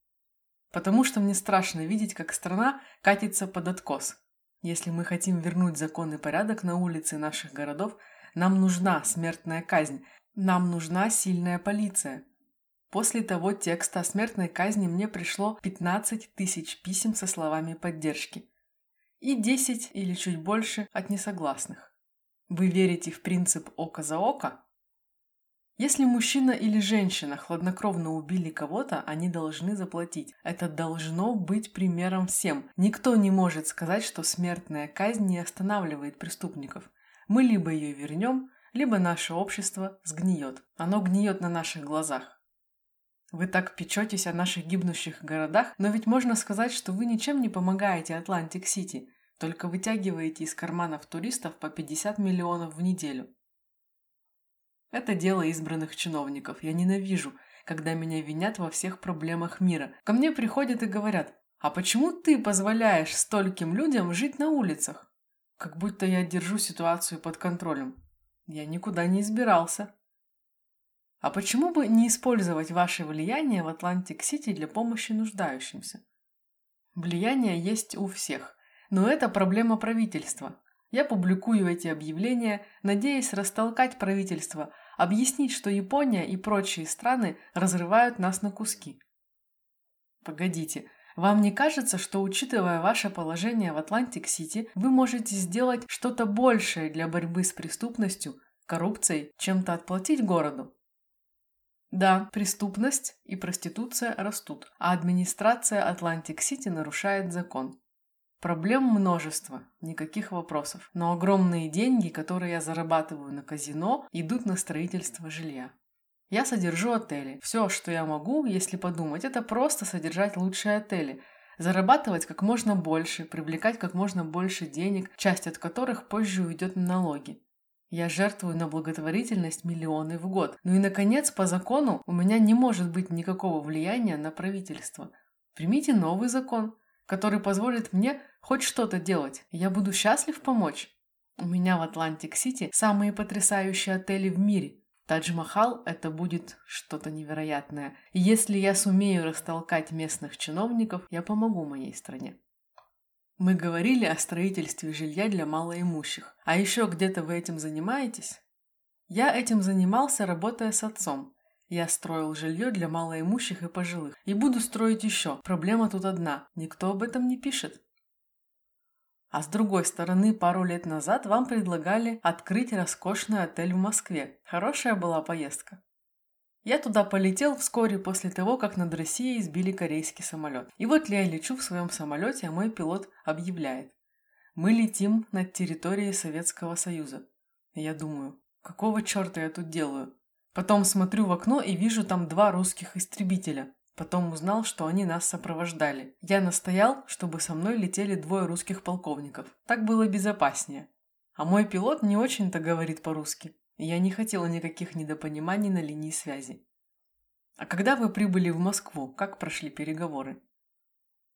Потому что мне страшно видеть, как страна катится под откос. Если мы хотим вернуть закон и порядок на улице наших городов, нам нужна смертная казнь, нам нужна сильная полиция. После того текста о смертной казни мне пришло 15 тысяч писем со словами поддержки и 10 или чуть больше от несогласных. Вы верите в принцип око за око? Если мужчина или женщина хладнокровно убили кого-то, они должны заплатить. Это должно быть примером всем. Никто не может сказать, что смертная казнь не останавливает преступников. Мы либо ее вернем, либо наше общество сгниет. Оно гниет на наших глазах. Вы так печетесь о наших гибнущих городах, но ведь можно сказать, что вы ничем не помогаете Атлантик-Сити только вытягиваете из карманов туристов по 50 миллионов в неделю. Это дело избранных чиновников. Я ненавижу, когда меня винят во всех проблемах мира. Ко мне приходят и говорят, а почему ты позволяешь стольким людям жить на улицах? Как будто я держу ситуацию под контролем. Я никуда не избирался. А почему бы не использовать ваше влияние в Атлантик-Сити для помощи нуждающимся? Влияние есть у всех. Но это проблема правительства. Я публикую эти объявления, надеясь растолкать правительство, объяснить, что Япония и прочие страны разрывают нас на куски. Погодите, вам не кажется, что, учитывая ваше положение в Атлантик-Сити, вы можете сделать что-то большее для борьбы с преступностью, коррупцией, чем-то отплатить городу? Да, преступность и проституция растут, а администрация Атлантик-Сити нарушает закон. Проблем множество, никаких вопросов. Но огромные деньги, которые я зарабатываю на казино, идут на строительство жилья. Я содержу отели. Все, что я могу, если подумать, это просто содержать лучшие отели. Зарабатывать как можно больше, привлекать как можно больше денег, часть от которых позже уйдет на налоги. Я жертвую на благотворительность миллионы в год. Ну и, наконец, по закону у меня не может быть никакого влияния на правительство. Примите новый закон, который позволит мне хоть что-то делать. Я буду счастлив помочь. У меня в Атлантик-Сити самые потрясающие отели в мире. Тадж-Махал – это будет что-то невероятное. И если я сумею растолкать местных чиновников, я помогу моей стране. Мы говорили о строительстве жилья для малоимущих. А еще где-то вы этим занимаетесь? Я этим занимался, работая с отцом. Я строил жилье для малоимущих и пожилых. И буду строить еще. Проблема тут одна. Никто об этом не пишет. А с другой стороны, пару лет назад вам предлагали открыть роскошный отель в Москве. Хорошая была поездка. Я туда полетел вскоре после того, как над Россией сбили корейский самолет. И вот я лечу в своем самолете, а мой пилот объявляет. Мы летим над территорией Советского Союза. Я думаю, какого черта я тут делаю? Потом смотрю в окно и вижу там два русских истребителя. Потом узнал, что они нас сопровождали. Я настоял, чтобы со мной летели двое русских полковников. Так было безопаснее. А мой пилот не очень-то говорит по-русски. Я не хотела никаких недопониманий на линии связи. А когда вы прибыли в Москву, как прошли переговоры?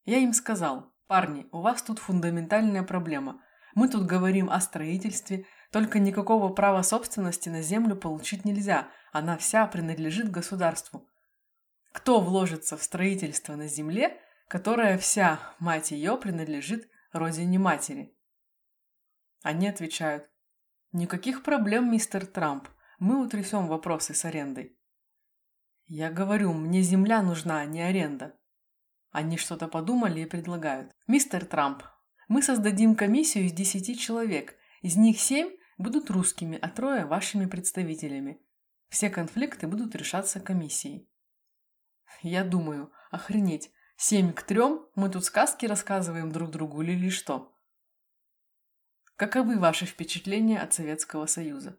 Я им сказал, парни, у вас тут фундаментальная проблема. Мы тут говорим о строительстве, только никакого права собственности на землю получить нельзя, она вся принадлежит государству. Кто вложится в строительство на земле, которая вся, мать ее, принадлежит родине матери? Они отвечают, Никаких проблем, мистер Трамп. Мы утрясем вопросы с арендой. Я говорю, мне земля нужна, а не аренда. Они что-то подумали и предлагают. Мистер Трамп, мы создадим комиссию из десяти человек. Из них семь будут русскими, а трое вашими представителями. Все конфликты будут решаться комиссией. Я думаю, охренеть, семь к трем, мы тут сказки рассказываем друг другу или что? Каковы ваши впечатления от Советского Союза?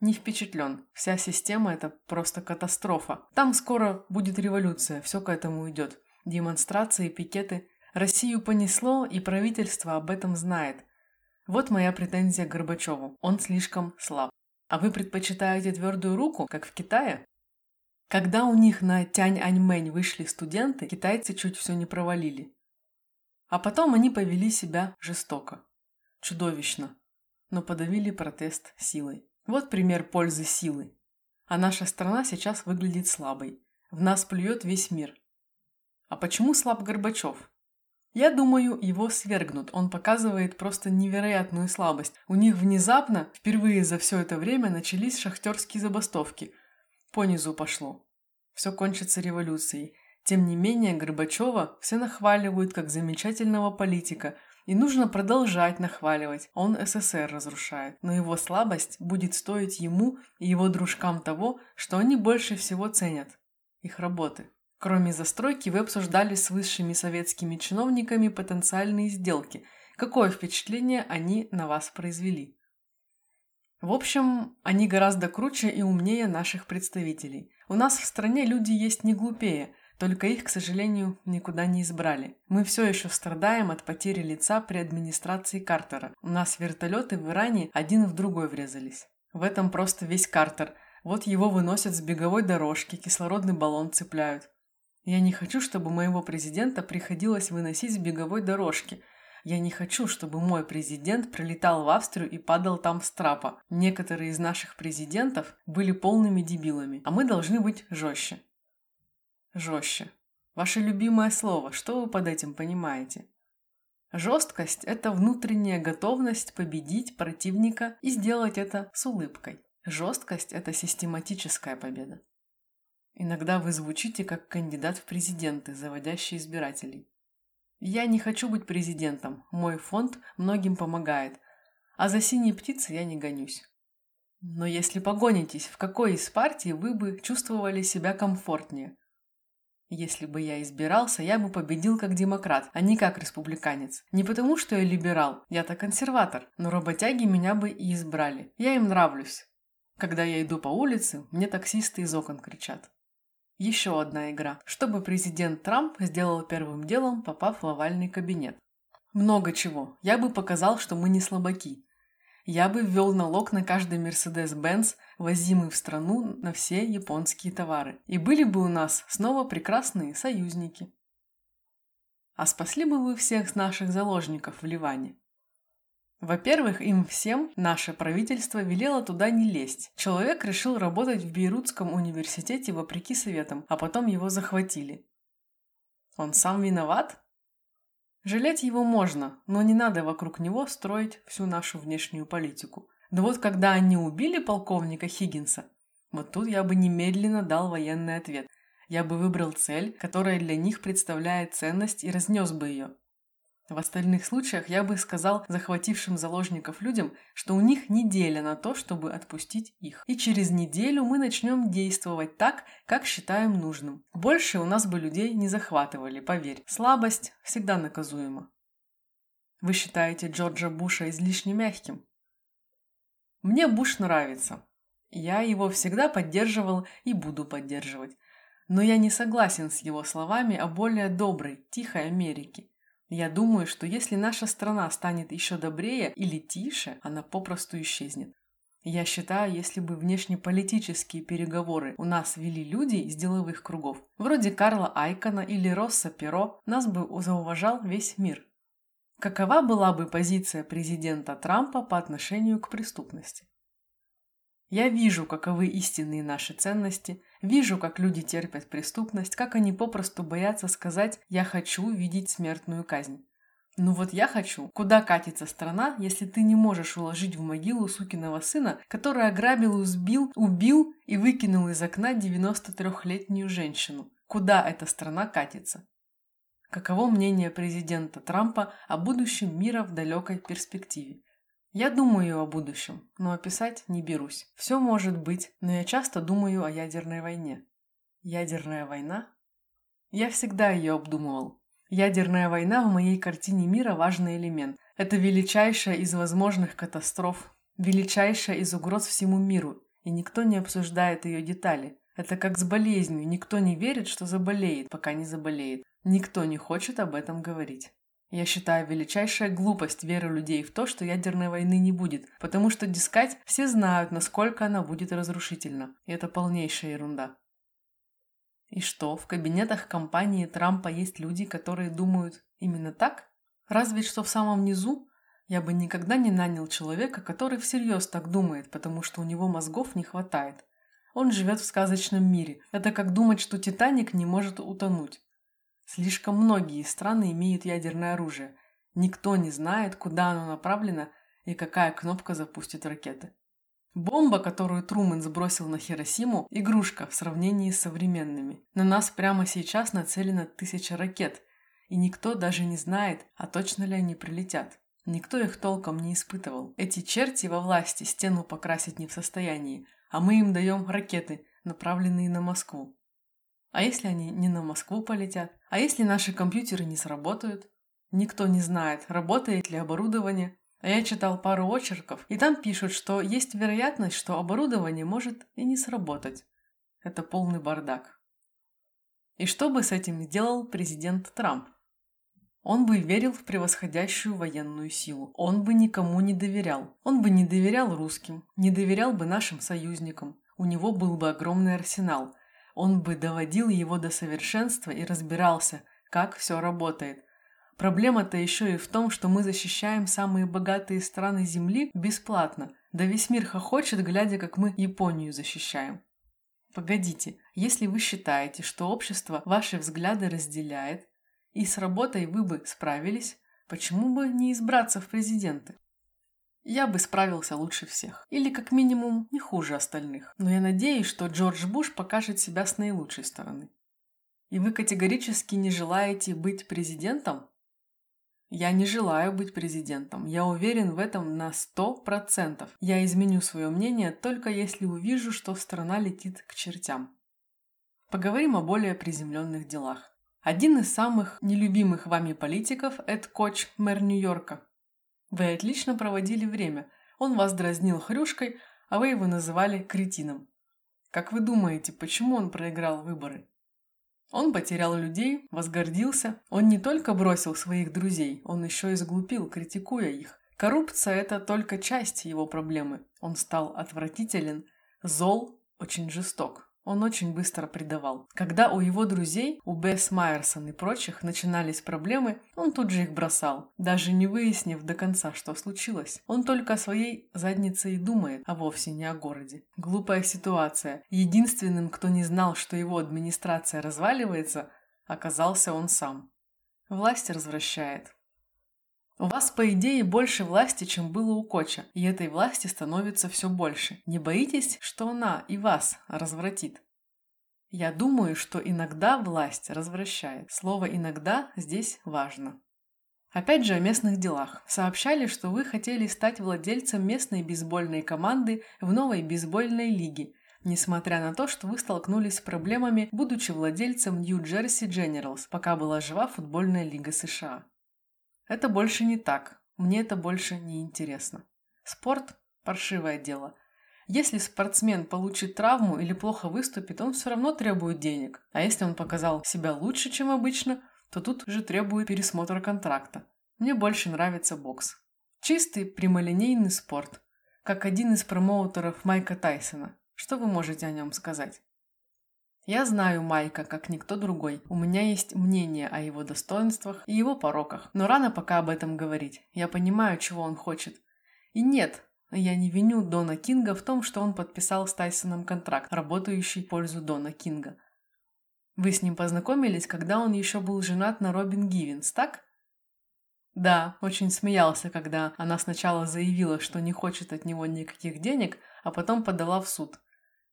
Не впечатлен. Вся система – это просто катастрофа. Там скоро будет революция, все к этому идет. Демонстрации, пикеты. Россию понесло, и правительство об этом знает. Вот моя претензия к Горбачеву. Он слишком слаб. А вы предпочитаете твердую руку, как в Китае? Когда у них на Тянь-Аньмэнь вышли студенты, китайцы чуть все не провалили. А потом они повели себя жестоко. Чудовищно. Но подавили протест силой. Вот пример пользы силы. А наша страна сейчас выглядит слабой. В нас плюет весь мир. А почему слаб Горбачев? Я думаю, его свергнут. Он показывает просто невероятную слабость. У них внезапно, впервые за все это время, начались шахтерские забастовки. По низу пошло. Все кончится революцией. Тем не менее, Горбачева все нахваливают как замечательного политика – и нужно продолжать нахваливать. Он СССР разрушает. Но его слабость будет стоить ему и его дружкам того, что они больше всего ценят. Их работы. Кроме застройки, вы обсуждали с высшими советскими чиновниками потенциальные сделки. Какое впечатление они на вас произвели? В общем, они гораздо круче и умнее наших представителей. У нас в стране люди есть не глупее – только их, к сожалению, никуда не избрали. Мы все еще страдаем от потери лица при администрации Картера. У нас вертолеты в Иране один в другой врезались. В этом просто весь Картер. Вот его выносят с беговой дорожки, кислородный баллон цепляют. Я не хочу, чтобы моего президента приходилось выносить с беговой дорожки. Я не хочу, чтобы мой президент прилетал в Австрию и падал там с трапа. Некоторые из наших президентов были полными дебилами, а мы должны быть жестче. Жестче. Ваше любимое слово, что вы под этим понимаете? Жесткость – это внутренняя готовность победить противника и сделать это с улыбкой. Жесткость – это систематическая победа. Иногда вы звучите как кандидат в президенты, заводящий избирателей. Я не хочу быть президентом, мой фонд многим помогает, а за синие птицы я не гонюсь. Но если погонитесь, в какой из партий вы бы чувствовали себя комфортнее? Если бы я избирался, я бы победил как демократ, а не как республиканец. Не потому, что я либерал, я-то консерватор, но работяги меня бы и избрали. Я им нравлюсь. Когда я иду по улице, мне таксисты из окон кричат. Еще одна игра. Чтобы президент Трамп сделал первым делом, попав в овальный кабинет. Много чего. Я бы показал, что мы не слабаки. Я бы ввел налог на каждый Mercedes-Benz, возимый в страну на все японские товары. И были бы у нас снова прекрасные союзники. А спасли бы вы всех наших заложников в Ливане? Во-первых, им всем наше правительство велело туда не лезть. Человек решил работать в Бейрутском университете вопреки советам, а потом его захватили. Он сам виноват? Жалеть его можно, но не надо вокруг него строить всю нашу внешнюю политику. Да вот когда они убили полковника Хиггинса, вот тут я бы немедленно дал военный ответ. Я бы выбрал цель, которая для них представляет ценность и разнес бы ее. В остальных случаях я бы сказал захватившим заложников людям, что у них неделя на то, чтобы отпустить их. И через неделю мы начнем действовать так, как считаем нужным. Больше у нас бы людей не захватывали, поверь. Слабость всегда наказуема. Вы считаете Джорджа Буша излишне мягким? Мне Буш нравится. Я его всегда поддерживал и буду поддерживать. Но я не согласен с его словами о более доброй, тихой Америке. Я думаю, что если наша страна станет еще добрее или тише, она попросту исчезнет. Я считаю, если бы внешнеполитические переговоры у нас вели люди из деловых кругов, вроде Карла Айкона или Росса Перо, нас бы зауважал весь мир. Какова была бы позиция президента Трампа по отношению к преступности? Я вижу, каковы истинные наши ценности, вижу, как люди терпят преступность, как они попросту боятся сказать «я хочу видеть смертную казнь». Ну вот я хочу. Куда катится страна, если ты не можешь уложить в могилу сукиного сына, который ограбил, узбил, убил и выкинул из окна 93-летнюю женщину? Куда эта страна катится? Каково мнение президента Трампа о будущем мира в далекой перспективе? Я думаю о будущем, но описать не берусь. Все может быть, но я часто думаю о ядерной войне. Ядерная война? Я всегда ее обдумывал. Ядерная война в моей картине мира важный элемент. Это величайшая из возможных катастроф, величайшая из угроз всему миру, и никто не обсуждает ее детали. Это как с болезнью, никто не верит, что заболеет, пока не заболеет. Никто не хочет об этом говорить. Я считаю величайшая глупость веры людей в то, что ядерной войны не будет, потому что, дискать, все знают, насколько она будет разрушительна, и это полнейшая ерунда. И что, в кабинетах компании Трампа есть люди, которые думают именно так? Разве что в самом низу я бы никогда не нанял человека, который всерьез так думает, потому что у него мозгов не хватает. Он живет в сказочном мире. Это как думать, что Титаник не может утонуть. Слишком многие страны имеют ядерное оружие. Никто не знает, куда оно направлено и какая кнопка запустит ракеты. Бомба, которую Трумэн сбросил на Хиросиму, игрушка в сравнении с современными. На нас прямо сейчас нацелено тысяча ракет, и никто даже не знает, а точно ли они прилетят. Никто их толком не испытывал. Эти черти во власти стену покрасить не в состоянии, а мы им даем ракеты, направленные на Москву. А если они не на Москву полетят? А если наши компьютеры не сработают? Никто не знает, работает ли оборудование. А я читал пару очерков, и там пишут, что есть вероятность, что оборудование может и не сработать. Это полный бардак. И что бы с этим сделал президент Трамп? Он бы верил в превосходящую военную силу. Он бы никому не доверял. Он бы не доверял русским, не доверял бы нашим союзникам. У него был бы огромный арсенал – он бы доводил его до совершенства и разбирался, как все работает. Проблема-то еще и в том, что мы защищаем самые богатые страны Земли бесплатно, да весь мир хохочет, глядя, как мы Японию защищаем. Погодите, если вы считаете, что общество ваши взгляды разделяет, и с работой вы бы справились, почему бы не избраться в президенты? Я бы справился лучше всех. Или, как минимум, не хуже остальных. Но я надеюсь, что Джордж Буш покажет себя с наилучшей стороны. И вы категорически не желаете быть президентом? Я не желаю быть президентом. Я уверен в этом на сто процентов. Я изменю свое мнение только если увижу, что страна летит к чертям. Поговорим о более приземленных делах. Один из самых нелюбимых вами политиков – Эд Коч, мэр Нью-Йорка, вы отлично проводили время. Он вас дразнил хрюшкой, а вы его называли кретином. Как вы думаете, почему он проиграл выборы? Он потерял людей, возгордился. Он не только бросил своих друзей, он еще и сглупил, критикуя их. Коррупция – это только часть его проблемы. Он стал отвратителен, зол, очень жесток. Он очень быстро предавал. Когда у его друзей, у Бесс Майерсон и прочих, начинались проблемы, он тут же их бросал, даже не выяснив до конца, что случилось. Он только о своей заднице и думает, а вовсе не о городе. Глупая ситуация. Единственным, кто не знал, что его администрация разваливается, оказался он сам. Власть развращает. У вас, по идее, больше власти, чем было у Коча, и этой власти становится все больше. Не боитесь, что она и вас развратит? Я думаю, что иногда власть развращает. Слово «иногда» здесь важно. Опять же о местных делах. Сообщали, что вы хотели стать владельцем местной бейсбольной команды в новой бейсбольной лиге, несмотря на то, что вы столкнулись с проблемами, будучи владельцем Нью-Джерси Generals, пока была жива футбольная лига США. Это больше не так. Мне это больше не интересно. Спорт – паршивое дело. Если спортсмен получит травму или плохо выступит, он все равно требует денег. А если он показал себя лучше, чем обычно, то тут же требует пересмотра контракта. Мне больше нравится бокс. Чистый прямолинейный спорт, как один из промоутеров Майка Тайсона. Что вы можете о нем сказать? Я знаю Майка, как никто другой. У меня есть мнение о его достоинствах и его пороках, но рано пока об этом говорить. Я понимаю, чего он хочет. И нет, я не виню Дона Кинга в том, что он подписал с Тайсоном контракт, работающий в пользу Дона Кинга. Вы с ним познакомились, когда он еще был женат на Робин Гивенс, так? Да, очень смеялся, когда она сначала заявила, что не хочет от него никаких денег, а потом подала в суд.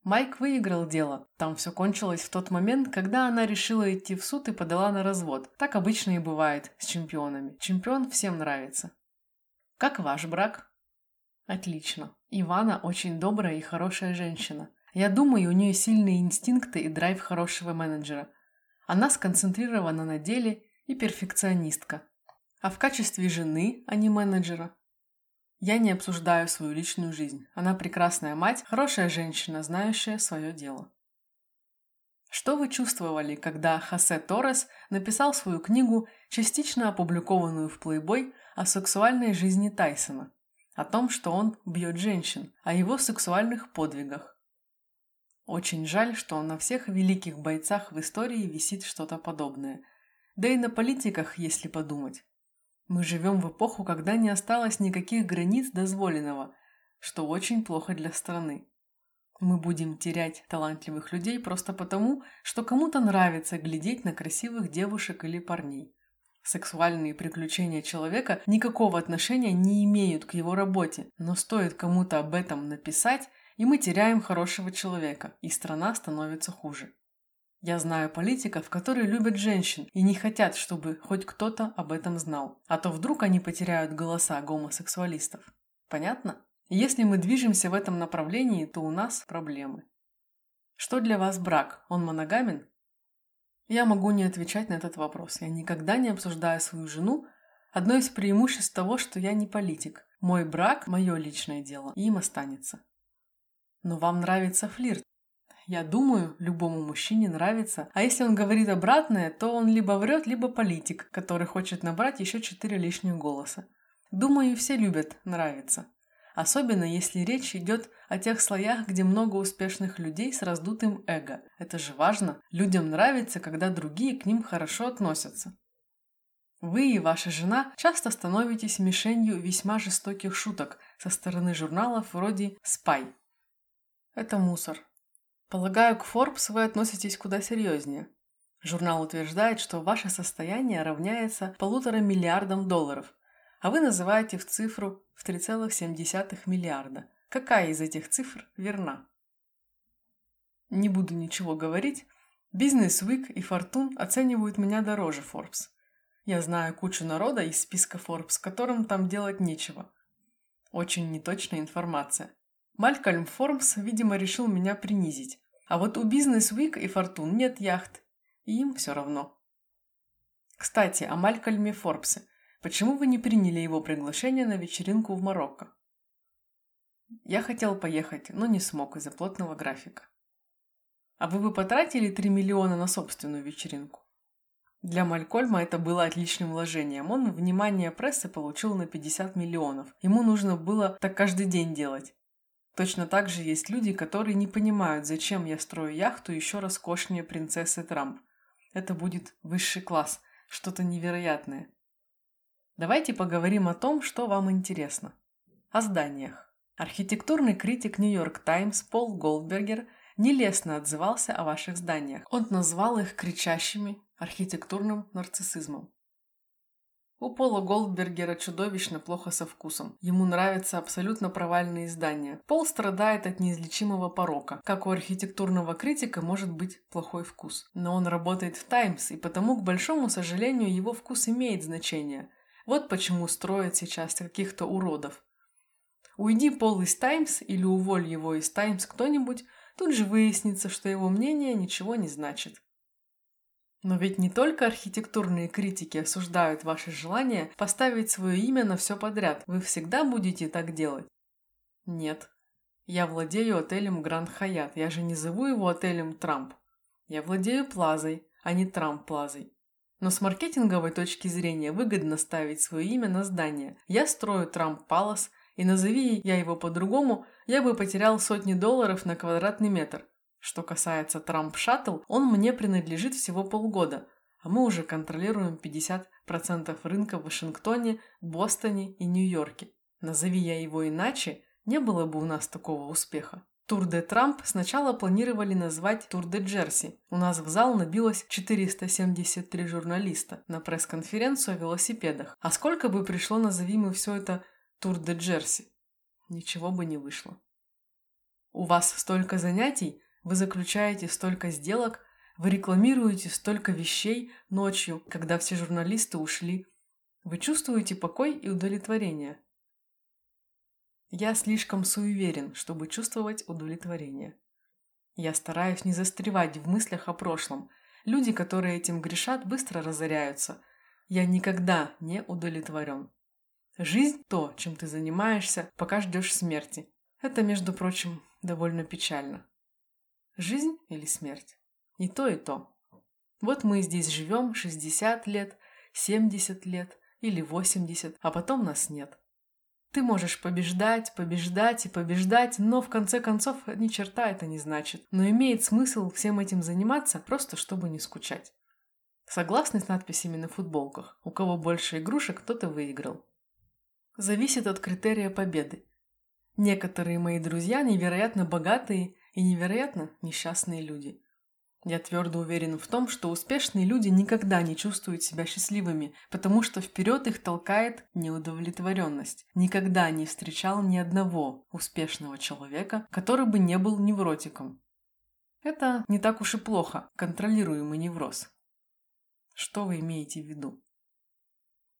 Майк выиграл дело. Там все кончилось в тот момент, когда она решила идти в суд и подала на развод. Так обычно и бывает с чемпионами. Чемпион всем нравится. Как ваш брак? Отлично. Ивана очень добрая и хорошая женщина. Я думаю, у нее сильные инстинкты и драйв хорошего менеджера. Она сконцентрирована на деле и перфекционистка. А в качестве жены, а не менеджера, я не обсуждаю свою личную жизнь. Она прекрасная мать, хорошая женщина, знающая свое дело. Что вы чувствовали, когда Хосе Торрес написал свою книгу, частично опубликованную в Playboy, о сексуальной жизни Тайсона? О том, что он бьет женщин, о его сексуальных подвигах. Очень жаль, что на всех великих бойцах в истории висит что-то подобное. Да и на политиках, если подумать. Мы живем в эпоху, когда не осталось никаких границ дозволенного, что очень плохо для страны. Мы будем терять талантливых людей просто потому, что кому-то нравится глядеть на красивых девушек или парней. Сексуальные приключения человека никакого отношения не имеют к его работе, но стоит кому-то об этом написать, и мы теряем хорошего человека, и страна становится хуже. Я знаю политиков, которые любят женщин и не хотят, чтобы хоть кто-то об этом знал, а то вдруг они потеряют голоса гомосексуалистов. Понятно? Если мы движемся в этом направлении, то у нас проблемы. Что для вас брак? Он моногамен? Я могу не отвечать на этот вопрос. Я никогда не обсуждаю свою жену. Одно из преимуществ того, что я не политик. Мой брак – мое личное дело, им останется. Но вам нравится флирт. Я думаю, любому мужчине нравится. А если он говорит обратное, то он либо врет, либо политик, который хочет набрать еще четыре лишних голоса. Думаю, все любят нравится. Особенно если речь идет о тех слоях, где много успешных людей с раздутым эго. Это же важно. Людям нравится, когда другие к ним хорошо относятся. Вы и ваша жена часто становитесь мишенью весьма жестоких шуток со стороны журналов вроде «Спай», это мусор. Полагаю, к Forbes вы относитесь куда серьезнее. Журнал утверждает, что ваше состояние равняется полутора миллиардам долларов, а вы называете в цифру в 3,7 миллиарда. Какая из этих цифр верна? Не буду ничего говорить. Бизнес Week и Fortune оценивают меня дороже Forbes. Я знаю кучу народа из списка Forbes, которым там делать нечего. Очень неточная информация. Малькольм Формс, видимо, решил меня принизить. А вот у Бизнес Week и Фортун нет яхт. И им все равно. Кстати, о Малькольме Форбсе. Почему вы не приняли его приглашение на вечеринку в Марокко? Я хотел поехать, но не смог из-за плотного графика. А вы бы потратили 3 миллиона на собственную вечеринку? Для Малькольма это было отличным вложением. Он внимание прессы получил на 50 миллионов. Ему нужно было так каждый день делать. Точно так же есть люди, которые не понимают, зачем я строю яхту еще роскошнее принцессы Трамп. Это будет высший класс, что-то невероятное. Давайте поговорим о том, что вам интересно. О зданиях. Архитектурный критик Нью-Йорк Таймс Пол Голдбергер нелестно отзывался о ваших зданиях. Он назвал их кричащими архитектурным нарциссизмом. У Пола Голдбергера чудовищно плохо со вкусом. Ему нравятся абсолютно провальные издания. Пол страдает от неизлечимого порока. Как у архитектурного критика может быть плохой вкус. Но он работает в «Таймс», и потому, к большому сожалению, его вкус имеет значение. Вот почему строят сейчас каких-то уродов. Уйди Пол из Таймс или уволь его из Таймс кто-нибудь, тут же выяснится, что его мнение ничего не значит. Но ведь не только архитектурные критики осуждают ваше желание поставить свое имя на все подряд. Вы всегда будете так делать? Нет. Я владею отелем Гранд Хаят. Я же не зову его отелем Трамп. Я владею Плазой, а не Трамп Плазой. Но с маркетинговой точки зрения выгодно ставить свое имя на здание. Я строю Трамп Палас, и назови я его по-другому, я бы потерял сотни долларов на квадратный метр. Что касается Трамп Шаттл, он мне принадлежит всего полгода, а мы уже контролируем 50% рынка в Вашингтоне, Бостоне и Нью-Йорке. Назови я его иначе, не было бы у нас такого успеха. Тур де Трамп сначала планировали назвать Тур де Джерси. У нас в зал набилось 473 журналиста на пресс-конференцию о велосипедах. А сколько бы пришло, назови мы все это Тур де Джерси? Ничего бы не вышло. У вас столько занятий, вы заключаете столько сделок, вы рекламируете столько вещей ночью, когда все журналисты ушли. Вы чувствуете покой и удовлетворение. Я слишком суеверен, чтобы чувствовать удовлетворение. Я стараюсь не застревать в мыслях о прошлом. Люди, которые этим грешат, быстро разоряются. Я никогда не удовлетворен. Жизнь – то, чем ты занимаешься, пока ждешь смерти. Это, между прочим, довольно печально. Жизнь или смерть? И то, и то. Вот мы здесь живем 60 лет, 70 лет или 80, а потом нас нет. Ты можешь побеждать, побеждать и побеждать, но в конце концов ни черта это не значит. Но имеет смысл всем этим заниматься, просто чтобы не скучать. Согласны с надписями на футболках? У кого больше игрушек, тот и выиграл. Зависит от критерия победы. Некоторые мои друзья невероятно богатые и невероятно несчастные люди. Я твердо уверен в том, что успешные люди никогда не чувствуют себя счастливыми, потому что вперед их толкает неудовлетворенность. Никогда не встречал ни одного успешного человека, который бы не был невротиком. Это не так уж и плохо, контролируемый невроз. Что вы имеете в виду?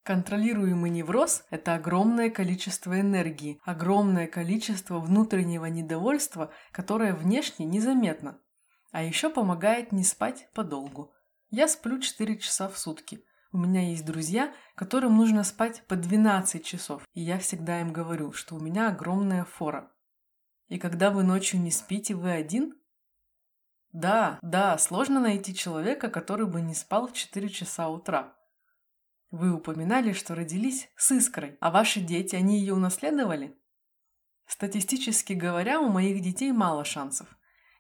Контролируемый невроз – это огромное количество энергии, огромное количество внутреннего недовольства, которое внешне незаметно. А еще помогает не спать подолгу. Я сплю 4 часа в сутки. У меня есть друзья, которым нужно спать по 12 часов, и я всегда им говорю, что у меня огромная фора. И когда вы ночью не спите, вы один? Да, да, сложно найти человека, который бы не спал в 4 часа утра. Вы упоминали, что родились с искрой, а ваши дети, они ее унаследовали? Статистически говоря, у моих детей мало шансов.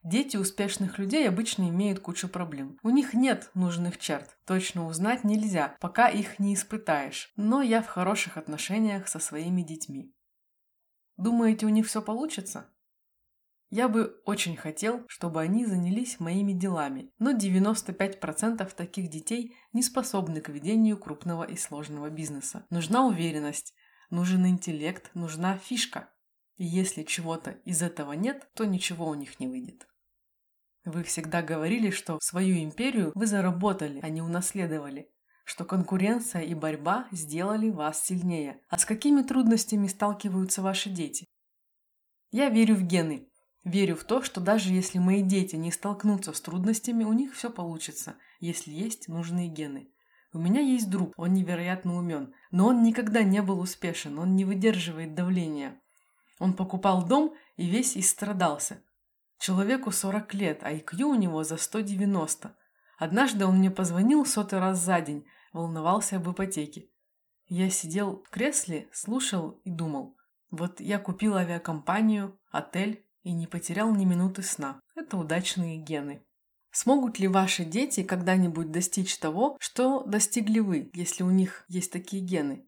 Дети успешных людей обычно имеют кучу проблем. У них нет нужных черт. Точно узнать нельзя, пока их не испытаешь. Но я в хороших отношениях со своими детьми. Думаете, у них все получится? Я бы очень хотел, чтобы они занялись моими делами, но 95% таких детей не способны к ведению крупного и сложного бизнеса. Нужна уверенность, нужен интеллект, нужна фишка. И если чего-то из этого нет, то ничего у них не выйдет. Вы всегда говорили, что свою империю вы заработали, а не унаследовали, что конкуренция и борьба сделали вас сильнее. А с какими трудностями сталкиваются ваши дети? Я верю в гены, Верю в то, что даже если мои дети не столкнутся с трудностями, у них все получится, если есть нужные гены. У меня есть друг, он невероятно умен, но он никогда не был успешен, он не выдерживает давления. Он покупал дом и весь истрадался. Человеку 40 лет, а IQ у него за 190. Однажды он мне позвонил сотый раз за день, волновался об ипотеке. Я сидел в кресле, слушал и думал. Вот я купил авиакомпанию, отель, и не потерял ни минуты сна. Это удачные гены. Смогут ли ваши дети когда-нибудь достичь того, что достигли вы, если у них есть такие гены?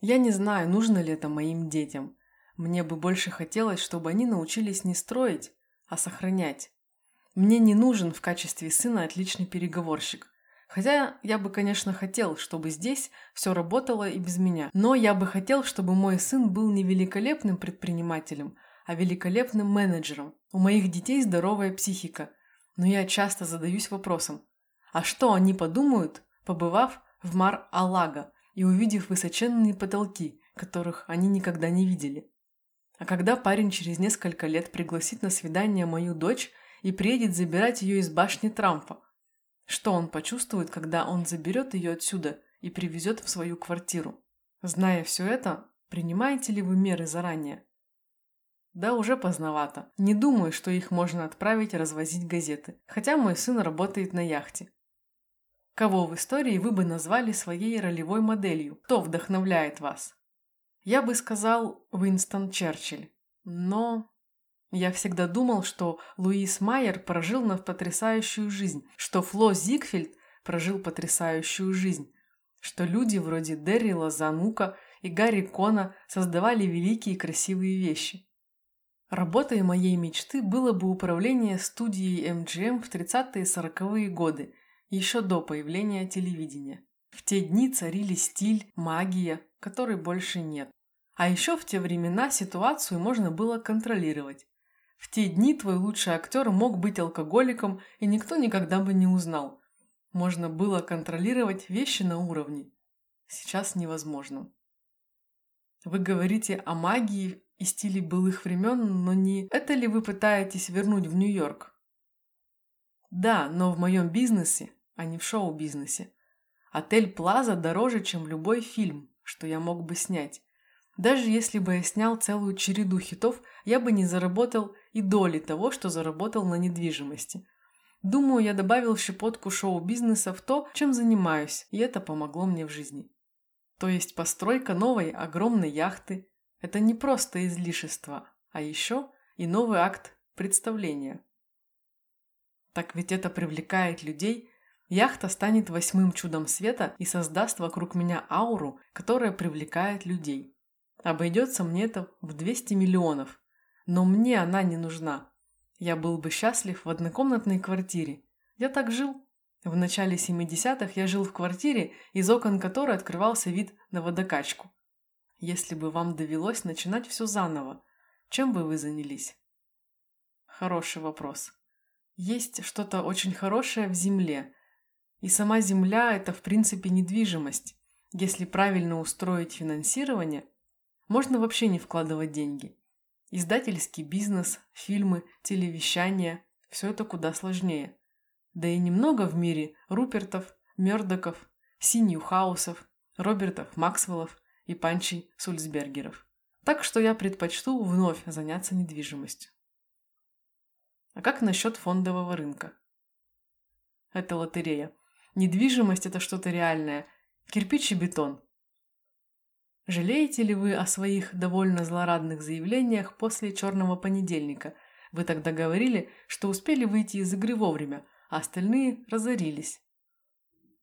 Я не знаю, нужно ли это моим детям. Мне бы больше хотелось, чтобы они научились не строить, а сохранять. Мне не нужен в качестве сына отличный переговорщик. Хотя я бы, конечно, хотел, чтобы здесь все работало и без меня. Но я бы хотел, чтобы мой сын был не великолепным предпринимателем, а великолепным менеджером. У моих детей здоровая психика. Но я часто задаюсь вопросом, а что они подумают, побывав в Мар-Алага, и увидев высоченные потолки, которых они никогда не видели. А когда парень через несколько лет пригласит на свидание мою дочь и приедет забирать ее из башни Трампа, что он почувствует, когда он заберет ее отсюда и привезет в свою квартиру? Зная все это, принимаете ли вы меры заранее? Да, уже поздновато. Не думаю, что их можно отправить развозить газеты, хотя мой сын работает на яхте. Кого в истории вы бы назвали своей ролевой моделью? Кто вдохновляет вас? Я бы сказал Уинстон Черчилль. Но я всегда думал, что Луис Майер прожил на потрясающую жизнь, что Фло Зигфельд прожил потрясающую жизнь, что люди вроде Деррила Занука и Гарри Кона создавали великие и красивые вещи. Работой моей мечты было бы управление студией MGM в 30-е и 40-е годы, еще до появления телевидения. В те дни царили стиль, магия, которой больше нет. А еще в те времена ситуацию можно было контролировать. В те дни твой лучший актер мог быть алкоголиком, и никто никогда бы не узнал. Можно было контролировать вещи на уровне. Сейчас невозможно. Вы говорите о магии и стиле былых времен, но не это ли вы пытаетесь вернуть в Нью-Йорк? Да, но в моем бизнесе, а не в шоу-бизнесе. Отель Плаза дороже, чем любой фильм, что я мог бы снять. Даже если бы я снял целую череду хитов, я бы не заработал и доли того, что заработал на недвижимости. Думаю, я добавил щепотку шоу-бизнеса в то, чем занимаюсь, и это помогло мне в жизни. То есть постройка новой огромной яхты – это не просто излишество, а еще и новый акт представления. Так ведь это привлекает людей, яхта станет восьмым чудом света и создаст вокруг меня ауру, которая привлекает людей. Обойдется мне это в 200 миллионов. Но мне она не нужна. Я был бы счастлив в однокомнатной квартире. Я так жил. В начале 70-х я жил в квартире, из окон которой открывался вид на водокачку. Если бы вам довелось начинать все заново, чем бы вы занялись? Хороший вопрос. Есть что-то очень хорошее в земле. И сама земля – это в принципе недвижимость. Если правильно устроить финансирование – можно вообще не вкладывать деньги. Издательский бизнес, фильмы, телевещание – все это куда сложнее. Да и немного в мире Рупертов, Мёрдоков, Синьюхаусов, Робертов, Максвеллов и Панчей Сульцбергеров. Так что я предпочту вновь заняться недвижимостью. А как насчет фондового рынка? Это лотерея. Недвижимость – это что-то реальное. Кирпич и бетон. Жалеете ли вы о своих довольно злорадных заявлениях после черного понедельника? Вы тогда говорили, что успели выйти из игры вовремя, а остальные разорились.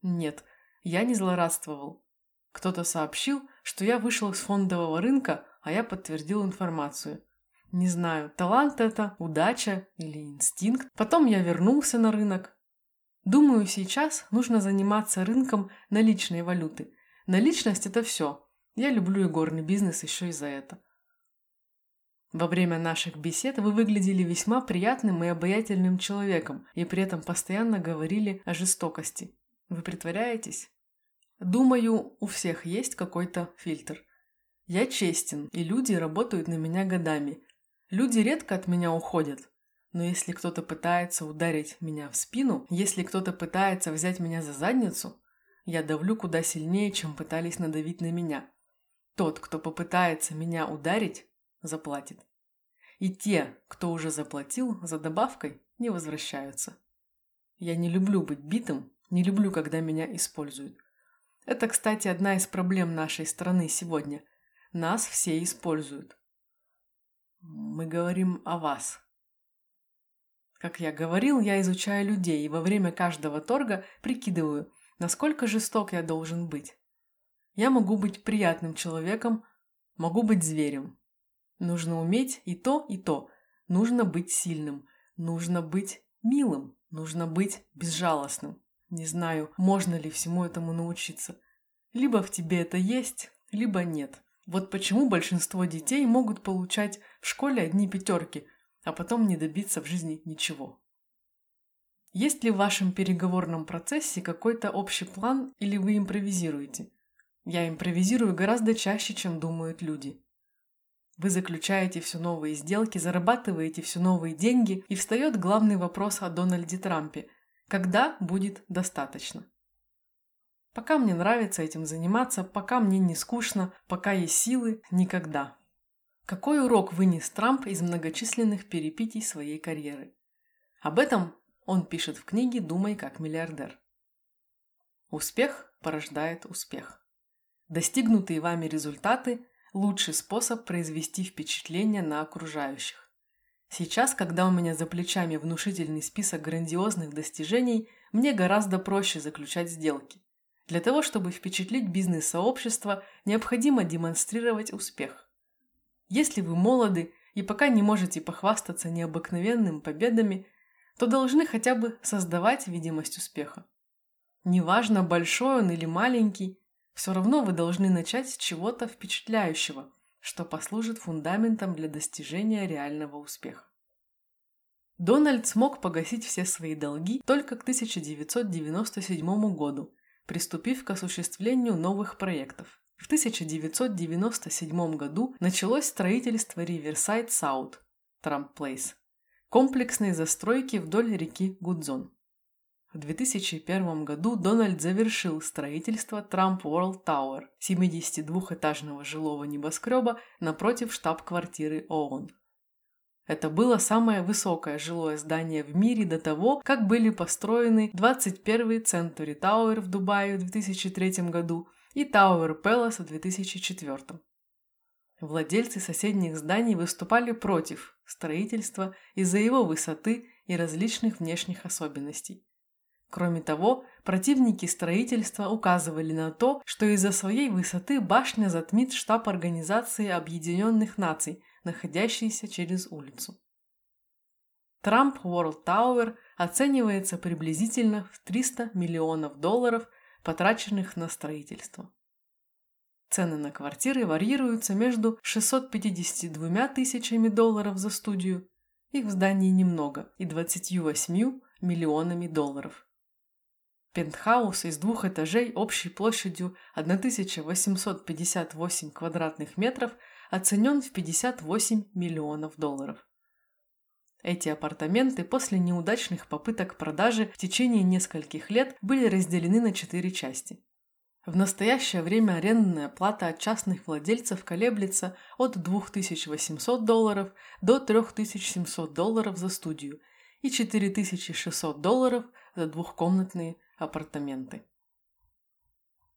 Нет, я не злорадствовал. Кто-то сообщил, что я вышел с фондового рынка, а я подтвердил информацию. Не знаю, талант это, удача или инстинкт. Потом я вернулся на рынок. Думаю, сейчас нужно заниматься рынком наличной валюты. Наличность – это все. Я люблю игорный бизнес еще и за это. Во время наших бесед вы выглядели весьма приятным и обаятельным человеком, и при этом постоянно говорили о жестокости. Вы притворяетесь? Думаю, у всех есть какой-то фильтр. Я честен, и люди работают на меня годами. Люди редко от меня уходят. Но если кто-то пытается ударить меня в спину, если кто-то пытается взять меня за задницу, я давлю куда сильнее, чем пытались надавить на меня. Тот, кто попытается меня ударить, заплатит. И те, кто уже заплатил за добавкой, не возвращаются. Я не люблю быть битым, не люблю, когда меня используют. Это, кстати, одна из проблем нашей страны сегодня. Нас все используют. Мы говорим о вас. Как я говорил, я изучаю людей и во время каждого торга прикидываю, насколько жесток я должен быть. Я могу быть приятным человеком, могу быть зверем. Нужно уметь и то, и то. Нужно быть сильным, нужно быть милым, нужно быть безжалостным. Не знаю, можно ли всему этому научиться. Либо в тебе это есть, либо нет. Вот почему большинство детей могут получать в школе одни пятерки, а потом не добиться в жизни ничего. Есть ли в вашем переговорном процессе какой-то общий план или вы импровизируете? Я импровизирую гораздо чаще, чем думают люди. Вы заключаете все новые сделки, зарабатываете все новые деньги, и встает главный вопрос о Дональде Трампе. Когда будет достаточно? Пока мне нравится этим заниматься, пока мне не скучно, пока есть силы, никогда. Какой урок вынес Трамп из многочисленных перипетий своей карьеры? Об этом он пишет в книге «Думай как миллиардер». Успех порождает успех. Достигнутые вами результаты – лучший способ произвести впечатление на окружающих. Сейчас, когда у меня за плечами внушительный список грандиозных достижений, мне гораздо проще заключать сделки. Для того, чтобы впечатлить бизнес-сообщество, необходимо демонстрировать успех. Если вы молоды и пока не можете похвастаться необыкновенными победами, то должны хотя бы создавать видимость успеха. Неважно, большой он или маленький, все равно вы должны начать с чего-то впечатляющего, что послужит фундаментом для достижения реального успеха. Дональд смог погасить все свои долги только к 1997 году, приступив к осуществлению новых проектов. В 1997 году началось строительство Riverside South, Trump Place, комплексной застройки вдоль реки Гудзон. В 2001 году Дональд завершил строительство Trump World Tower, 72-этажного жилого небоскреба напротив штаб-квартиры ООН. Это было самое высокое жилое здание в мире до того, как были построены 21-й Century Tower в Дубае в 2003 году и Tower Palace в 2004. Владельцы соседних зданий выступали против строительства из-за его высоты и различных внешних особенностей. Кроме того, противники строительства указывали на то, что из-за своей высоты башня затмит штаб Организации Объединенных Наций – находящийся через улицу. Трамп World Tower оценивается приблизительно в 300 миллионов долларов, потраченных на строительство. Цены на квартиры варьируются между 652 тысячами долларов за студию, их в здании немного, и 28 миллионами долларов. Пентхаус из двух этажей общей площадью 1858 квадратных метров – оценен в 58 миллионов долларов. Эти апартаменты после неудачных попыток продажи в течение нескольких лет были разделены на четыре части. В настоящее время арендная плата от частных владельцев колеблется от 2800 долларов до 3700 долларов за студию и 4600 долларов за двухкомнатные апартаменты.